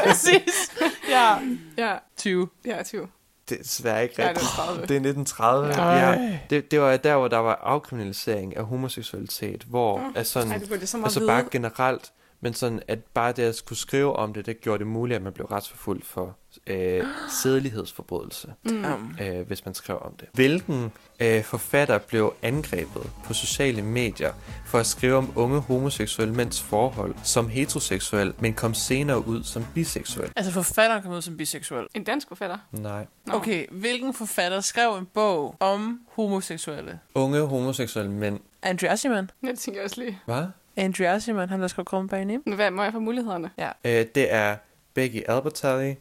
Præcis. Ja. ja, 20. ja, 20. Det er desværre ikke rigtigt. det er 30. Det er 1930. Ja. Ja. Det, det var der, hvor der var afkriminalisering af homoseksualitet, hvor Mm. er sådan, Ej, det jeg så altså bare generelt, men sådan, at bare det at skulle skrive om det, det gjorde det muligt, at man blev retsforfulgt for øh, sædelighedsforbrydelse, Mm. Um, øh, hvis man skrev om det. Hvilken øh, forfatter blev angrebet på sociale medier for at skrive om unge homoseksuelle mænds forhold som heteroseksuel, men kom senere ud som biseksuel? altså forfatteren kom ud som biseksuel. En dansk forfatter. Nej. Nå. Okay, hvilken forfatter skrev en bog om homoseksuelle? Unge homoseksuelle mænd. Andrew Assiman. Ja, det tænker jeg også lige. Hvad? Andrew Assiman, han der skrev. Nu, Hvad må jeg få mulighederne? Øh, det er Becky Albertalli,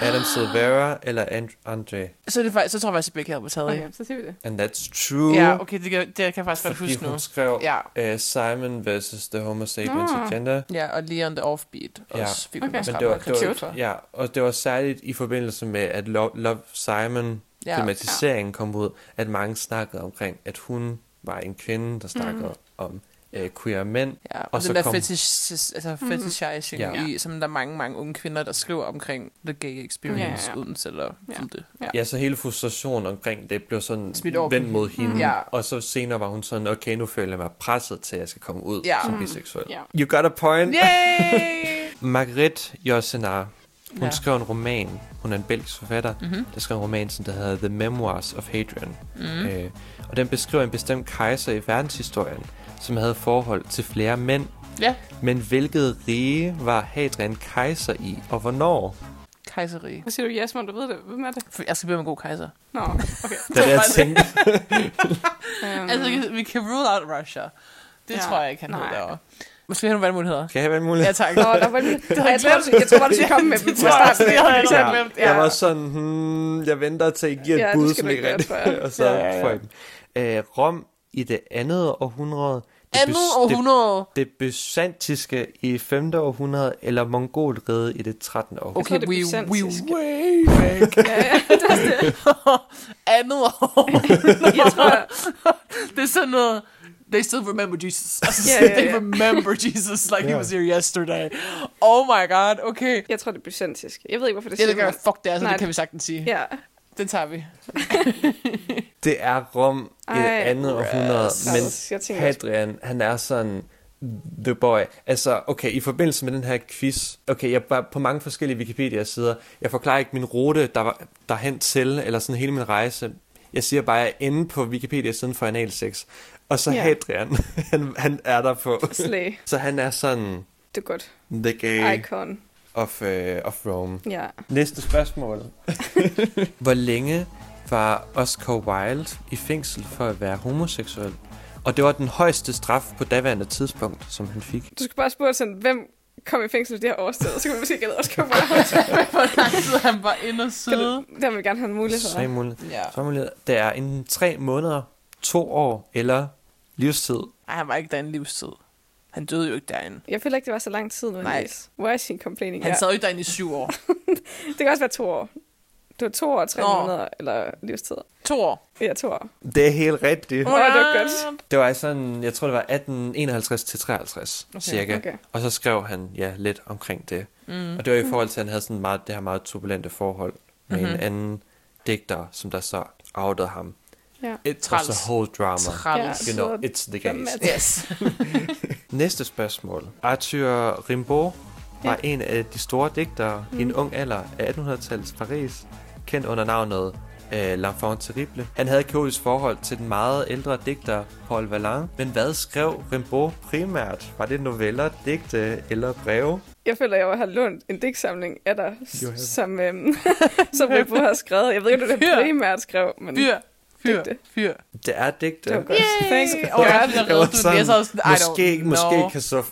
Adam [GASPS] Silvera eller And- Andre. Så, er det faktisk, så tror jeg faktisk, at Becky Albertalli. Okay, så siger vi det. And that's true. Ja, okay, det kan, det kan jeg faktisk godt Fordi huske nu. hun skrev Ja, uh, Simon vs. The Homo Sapiens Nå. Agenda. ja, og Leon the Offbeat Ja. også fik Okay. hun Men også Men ret det var, meget det kritik var, for. ja, og det var særligt i forbindelse med, at Love, Love Simon Ja. filmatiseringen kom ud, at mange snakkede omkring, at hun var en kvinde, der snakkede Mhm. om uh, queer mænd. Ja, og, Og den der kom- fetish, altså Mhm. fetishizing ja. i, som der er mange, mange unge kvinder, der skriver omkring the gay experience, Ja, ja, uden selv at Ja. det. Ja. Ja, så hele frustrationen omkring det blev sådan Smidt over vendt mod hende. Ja. Og så senere var hun sådan, okay, nu føler jeg mig presset til, at jeg skal komme ud Ja. som Mhm. biseksuel. Ja. You got a point. Yay! [LAUGHS] Marguerite Yourcenar, hun Ja. skrev en roman. Hun er en belgisk forfatter, Mhm. der skrev en roman, som der hedder The Memoirs of Hadrian. Mm. Øh, og den beskriver en bestemt kejser i verdenshistorien, som havde forhold til flere mænd. Ja. Men hvilket rige var Hadrian kejser i, og hvornår? Kejserige. Hvad siger du, Jasmine? Du ved det. Hvem er det? For Jeg skal blive en god kejser. Nå, okay. Det er det, jeg var det. tænkte. Um, [LAUGHS] Altså, vi kan- vi rule out Russia. Det Ja, tror jeg ikke, han hedder derovre. Måske har du valgmuligheder. Kan jeg have en mulighed? Ja, tak. Nå, der var lige... [LAUGHS] havde Ej, jeg, jeg tror, jeg tror bare, du skal komme med [LAUGHS] dem Det fra jeg starten. det havde jeg Ja. glemt. Ja. Jeg var sådan, hmm, jeg venter til, I giver Ja, et det bud, skal som ikke rigtigt. jeg. og så Ja, ja, ja. får jeg den. Øh, Rom i det andet århundrede. Det Andet bes- århundrede. Det, det byzantiske i 5. århundrede, eller mongolriget i det 13. århundrede. Okay, det we, we byzantinske. way back. [LAUGHS] Ja, ja, det er det. [LAUGHS] Andet år. Jeg tror, [LAUGHS] det er sådan noget... They still remember Jesus. Altså, Ja, ja, They ja. remember Jesus like he Ja. was here yesterday. Oh my god, okay. jeg tror, det er byzantisk. Jeg ved ikke, hvorfor det Ja, siger det gør fuck det, altså, Nej, det kan vi sagtens sige. Ja. Den tager vi. [LAUGHS] Det er Rom i det Ej, andet århundrede, Rasmus, men Hadrian, han er sådan the boy. Altså, okay, i forbindelse med den her quiz, okay, jeg var på mange forskellige Wikipedia-sider, jeg forklarer ikke min rute, der var derhen til, eller sådan hele min rejse. Jeg siger bare, at jeg er inde på Wikipedia-siden for analsex. Og så Ja. Hadrian, [LAUGHS] han, han er der på. Slay. Så han er sådan Det er godt. the gay Icon. Of, uh, of Rome. Ja. Næste spørgsmål. [LAUGHS] Hvor længe var Oscar Wilde i fængsel for at være homoseksuel? Og det var den højeste straf på daværende tidspunkt, som han fik. Du skal bare spørge sådan, hvem kom i fængsel i det her årsted, så kan vi måske gætte også komme bare Hvor lang tid han var inde og Kan sidde. Der vil vi gerne have en mulighed. Tre muligheder. Ja. Tre muligheder. Det er en tre måneder, to år eller livstid. Ej, han var ikke derinde livstid. Han døde jo ikke derinde. Jeg føler ikke, det var så lang tid nødvendigvis. Why is he complaining? Han Ja. sad jo ikke derinde i syv år. [LAUGHS] Det kan også være to år. Det var to år, tre Nå. måneder, eller livstid. To år. Ja, to år. Det er helt rigtigt. Åh, det var godt. Det var sådan, jeg tror det var 1851 til 53 Okay, cirka. Okay. Og så skrev han ja lidt omkring det. Mm. Og det var i forhold til, at han havde sådan meget, det her meget turbulente forhold med Mhm. en anden digter, som der så outede ham. Ja. It was a whole drama. Træls. Ja. You know, it's the er det? Yes. [LAUGHS] Næste spørgsmål. Arthur Rimbaud var en af de store digtere mm. i en ung alder af 1800-tallets Paris, kendt under navnet øh, L'Enfant Terrible. Han havde et kaotisk forhold til den meget ældre digter Paul Valan. Men hvad skrev Rimbaud primært? Var det noveller, digte eller breve? Jeg føler, jeg har lånt en digtsamling af dig, som, øhm, [LAUGHS] som Rippo har skrevet. Jeg ved ikke, om det er primært skrev, men Fyr. Fyr. Digte. Fyr. Det er digte. det var godt. Thank you. Åh, Ja, jeg Det. Du sådan, læser også... I måske, don't måske know. kan så [LAUGHS]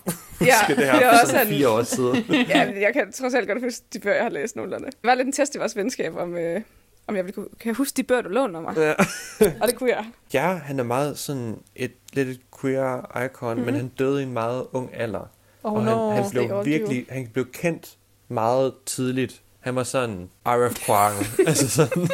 Ja, det det her er for også sådan en- fire år siden. [LAUGHS] ja, jeg kan trods alt godt huske de bøger, jeg har læst nogenlunde. Det var lidt en test i vores venskab, om, øh, om jeg ville kunne, kan jeg huske de bøger, du låner mig. Ja. [LAUGHS] Og det kunne jeg. Ja, han er meget sådan et lidt et queer icon, mm-hmm. men han døde i en meget ung alder. Oh og no. han, han blev virkelig, han blev kendt meget tidligt Han var sådan RF Kwang, [LAUGHS] altså sådan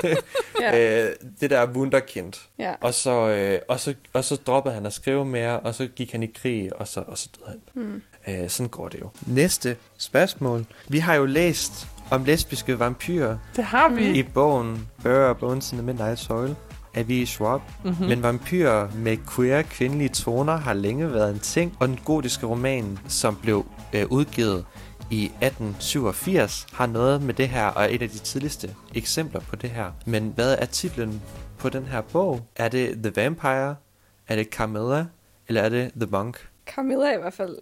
Ja. øh, det der wunderkind. Ja. Og så, øh, og, så, og så droppede han at skrive mere, og så gik han i krig, og så, og så døde han. Hmm. Øh, sådan går det jo. Næste spørgsmål. Vi har jo læst om lesbiske vampyrer Det har vi. i bogen Burr og Bones in the Midnight Soil af V. Schwab. Mm-hmm. Men vampyrer med queer kvindelige toner har længe været en ting, og den gotiske roman, som blev øh, udgivet i 1887, har noget med det her, og er et af de tidligste eksempler på det her. Men hvad er titlen på den her bog? Er det The Vampire? Er det Carmilla? Eller er det The Monk? Camilla er i hvert fald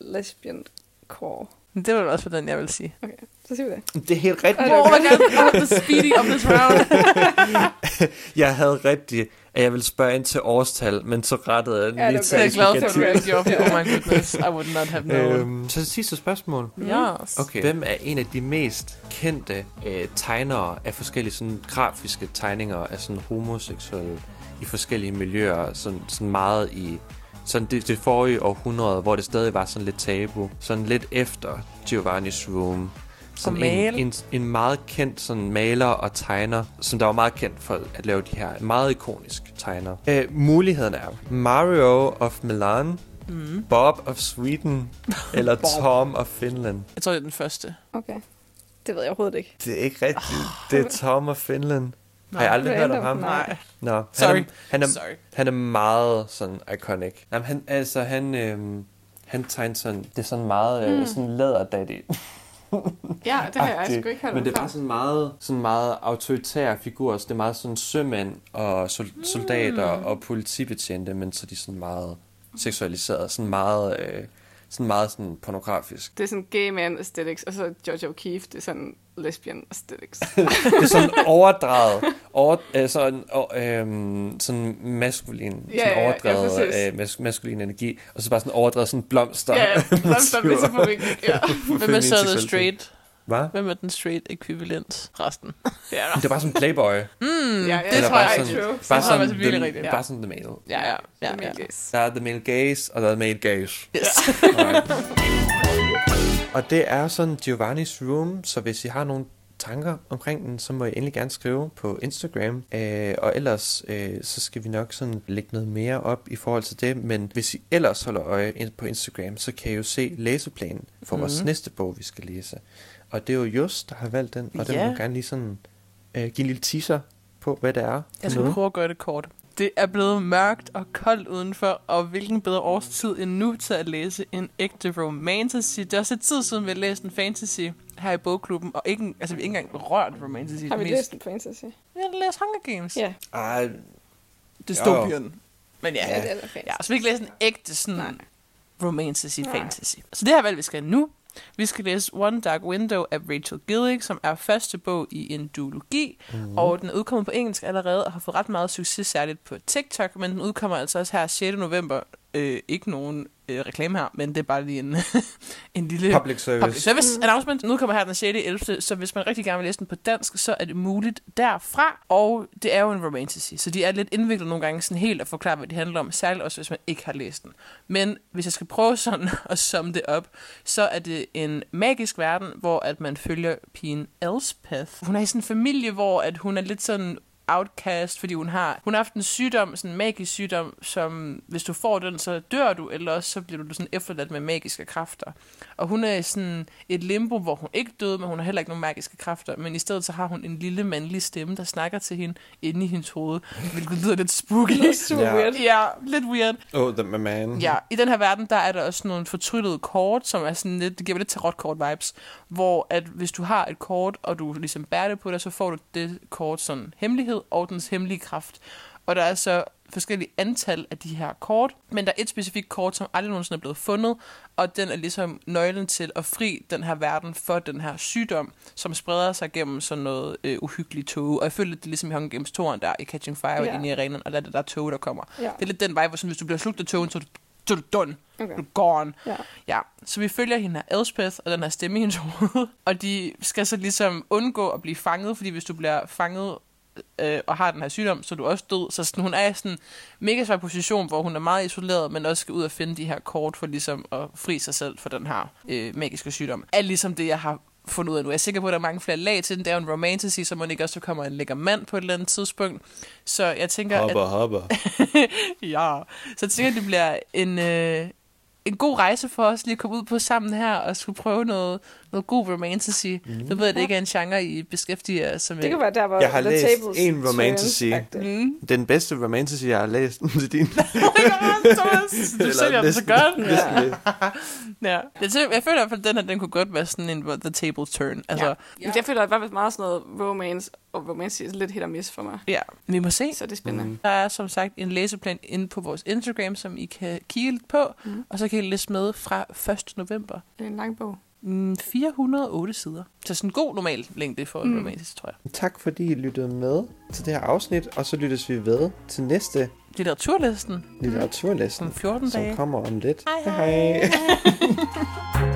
lesbian core. Det var også på den, jeg vil sige. Okay, så siger vi det. Det er helt rigtigt. Oh my god, the speedy of this [LAUGHS] round. Jeg havde rigtigt, at jeg ville spørge ind til årstal, men så rettede jeg Ja, lige det til jeg er glad for, at du gjorde det. Oh my goodness, I would not have known. Øhm, så det sidste spørgsmål. Yes. Okay. Hvem er en af de mest kendte øh, tegnere af forskellige sådan, grafiske tegninger af sådan homoseksuelle i forskellige miljøer, sådan, sådan meget i sådan det, det forrige århundrede, hvor det stadig var sådan lidt tabu, sådan lidt efter Giovanni's Room. Male. en, en, en meget kendt sådan maler og tegner, som der var meget kendt for at lave de her meget ikonisk tegner. Øh, muligheden er Mario of Milan, Mm. Bob of Sweden [LAUGHS] eller. Tom of Finland. Jeg tror, det er den første. Okay. Det ved jeg overhovedet ikke. Det er ikke rigtigt. Det er Tom of Finland. Har jeg aldrig hørt om ham? Nej. Nå, han Sorry. Er, han, er, Sorry. han er meget sådan iconic. Jamen, han, altså, han, øhm, han tegner sådan, det er sådan meget øh, Mm. sådan læderdaddy. [LAUGHS] Ja, det har jeg sgu ikke hørt Men det er bare sådan meget, sådan meget autoritære figurer. Så det er meget sådan sømænd og sol- soldater Mm. og politibetjente, men så er de sådan meget seksualiseret. Sådan meget, øh, sådan meget sådan pornografisk. Det er sådan gay man aesthetics, og så George O'Keeffe, det er sådan lesbian aesthetics. [LAUGHS] det er sådan overdrejet, over, øh, sådan, øhm, sådan maskulin, Ja, sådan ja, ja, overdrevet præcis. øh, mas- maskulin energi, og så bare sådan overdrevet sådan blomster. ja, ja, [LAUGHS] blomster, det er super vigtigt. Ja. Hvem er [LAUGHS] så the straight? Hvad? Hvem er den straight ekvivalent? Resten. Det er Det er bare sådan playboy. Mm, Ja, ja, det Eller tror bare jeg true. Bare Det sådan, faktisk virkelig the, rigtigt. bare sådan the male. Ja, ja, ja. Det er ja. min guess. Der er the male gaze, og der er the male gaze. Yes. Alright. Og det er sådan Giovanni's Room, så hvis I har nogle tanker omkring den, så må I endelig gerne skrive på Instagram. Øh, og ellers, øh, så skal vi nok sådan lægge noget mere op i forhold til det. Men hvis I ellers holder øje ind på Instagram, så kan I jo se læseplanen for mm-hmm. vores Mhm. næste bog, vi skal læse. Og det er jo Just, der har valgt den, og den Ja. må gerne lige sådan øh, give en lille teaser på, hvad det er. Jeg skal noget. prøve at gøre det kort. Det er blevet mørkt og koldt udenfor, og hvilken bedre årstid end nu til at læse en ægte romantasy. Det er også et tid siden, vi har læst en fantasy her i bogklubben, og ikke, en- altså, vi har ikke engang rørt romantasy. Har vi Det er læst en fantasy? Vi har læst Hunger Games. Ja. Ej, Dystopien. Men ja, Ja, det er ja, så vi har ikke læst en ægte sådan Nej. romantasy fantasy. Så det her valg, vi skal nu. Vi skal læse One Dark Window af Rachel Gillig, som er første bog i en duologi, mm. og den er udkommet på engelsk allerede og har fået ret meget succes, særligt på TikTok, men den udkommer altså også her 6. november. Øh, ikke nogen øh, reklame her, men det er bare lige en, [LAUGHS] en lille public service. public service announcement. Nu kommer her den 6. 11. Så hvis man rigtig gerne vil læse den på dansk, så er det muligt derfra. Og det er jo en romantasy, så de er lidt indviklet nogle gange sådan helt at forklare, hvad de handler om. Særligt også, hvis man ikke har læst den. Men hvis jeg skal prøve sådan [LAUGHS] at summe det op, så er det en magisk verden, hvor at man følger pigen Elspeth. Hun er i sådan en familie, hvor at hun er lidt sådan outcast, fordi hun har, hun har haft en sygdom, sådan en magisk sygdom, som hvis du får den, så dør du, eller også så bliver du sådan efterladt med magiske kræfter. Og hun er i sådan et limbo, hvor hun ikke døde, men hun har heller ikke nogen magiske kræfter, men i stedet så har hun en lille mandlig stemme, der snakker til hende inde i hendes hoved, hvilket lyder lidt spooky. Det er super Ja. weird. Ja, lidt weird. Oh, the man. Ja, i den her verden, der er der også nogle fortryllede kort, som er sådan lidt, det giver lidt tarotkort-vibes, hvor at hvis du har et kort, og du ligesom bærer det på dig, så får du det kort sådan hemmelighed og dens hemmelige kraft. Og der er så forskellige antal af de her kort, men der er et specifikt kort, som aldrig nogensinde er blevet fundet, og den er ligesom nøglen til at fri den her verden for den her sygdom, som spreder sig gennem sådan noget øh, uhyggeligt tog. Og jeg føler lidt, det er ligesom i Hunger Games 2'eren der i Catching Fire ja. inde i arenaen, og der er det der tog, der kommer. Ja. Det er lidt den vej, hvor sådan, hvis du bliver slugt af togen, så er du, så du done. Okay. Du er gone. Ja. Ja, så vi følger hende her Elspeth, og den her stemme i hendes hoved. [LAUGHS] Og de skal så ligesom undgå at blive fanget, fordi hvis du bliver fanget øh, og har den her sygdom, så er du også død. Så sådan, hun er i sådan en mega svær position, hvor hun er meget isoleret, men også skal ud og finde de her kort for ligesom at fri sig selv for den her øh, magiske sygdom. Alt ligesom det, jeg har fundet ud af nu. Jeg er sikker på, at der er mange flere lag til den. Det er jo en romantasy, så må ikke også kommer en lækker mand på et eller andet tidspunkt. Så jeg tænker, Hopper, hopper. at... [LAUGHS] ja. Så jeg tænker, at det bliver en, øh, en god rejse for os lige at komme ud på sammen her og skulle prøve noget, noget god romantasy. Mm. Nu ved jeg, at det ikke er en genre, I beskæftiger jer som Det kan være der, hvor Jeg har The læst Tables en romantasy. Mm. Den bedste romantasy, jeg har læst [LAUGHS] til din. [LAUGHS] Du sælger den så godt. lidt. Ja. Jeg, synes, jeg føler i hvert fald, at den her, den kunne godt være sådan en the table turn. Altså, ja. Men jeg føler i hvert fald meget sådan noget romance, og romance er lidt hit og miss for mig. ja. Vi må se. Så det er spændende. Mm. Der er som sagt en læseplan inde på vores Instagram, som I kan kigge lidt på, Mm. og så kan I læse med fra 1. november. Det er en lang bog. Mm, 408 sider. Så sådan en god normal længde for en Mm. romantisk, tror jeg. Tak fordi I lyttede med til det her afsnit, og så lyttes vi ved til næste Litteraturlisten litteraturlisten, om 14 som dage. kommer om lidt. Hej, hej. hej. [LAUGHS]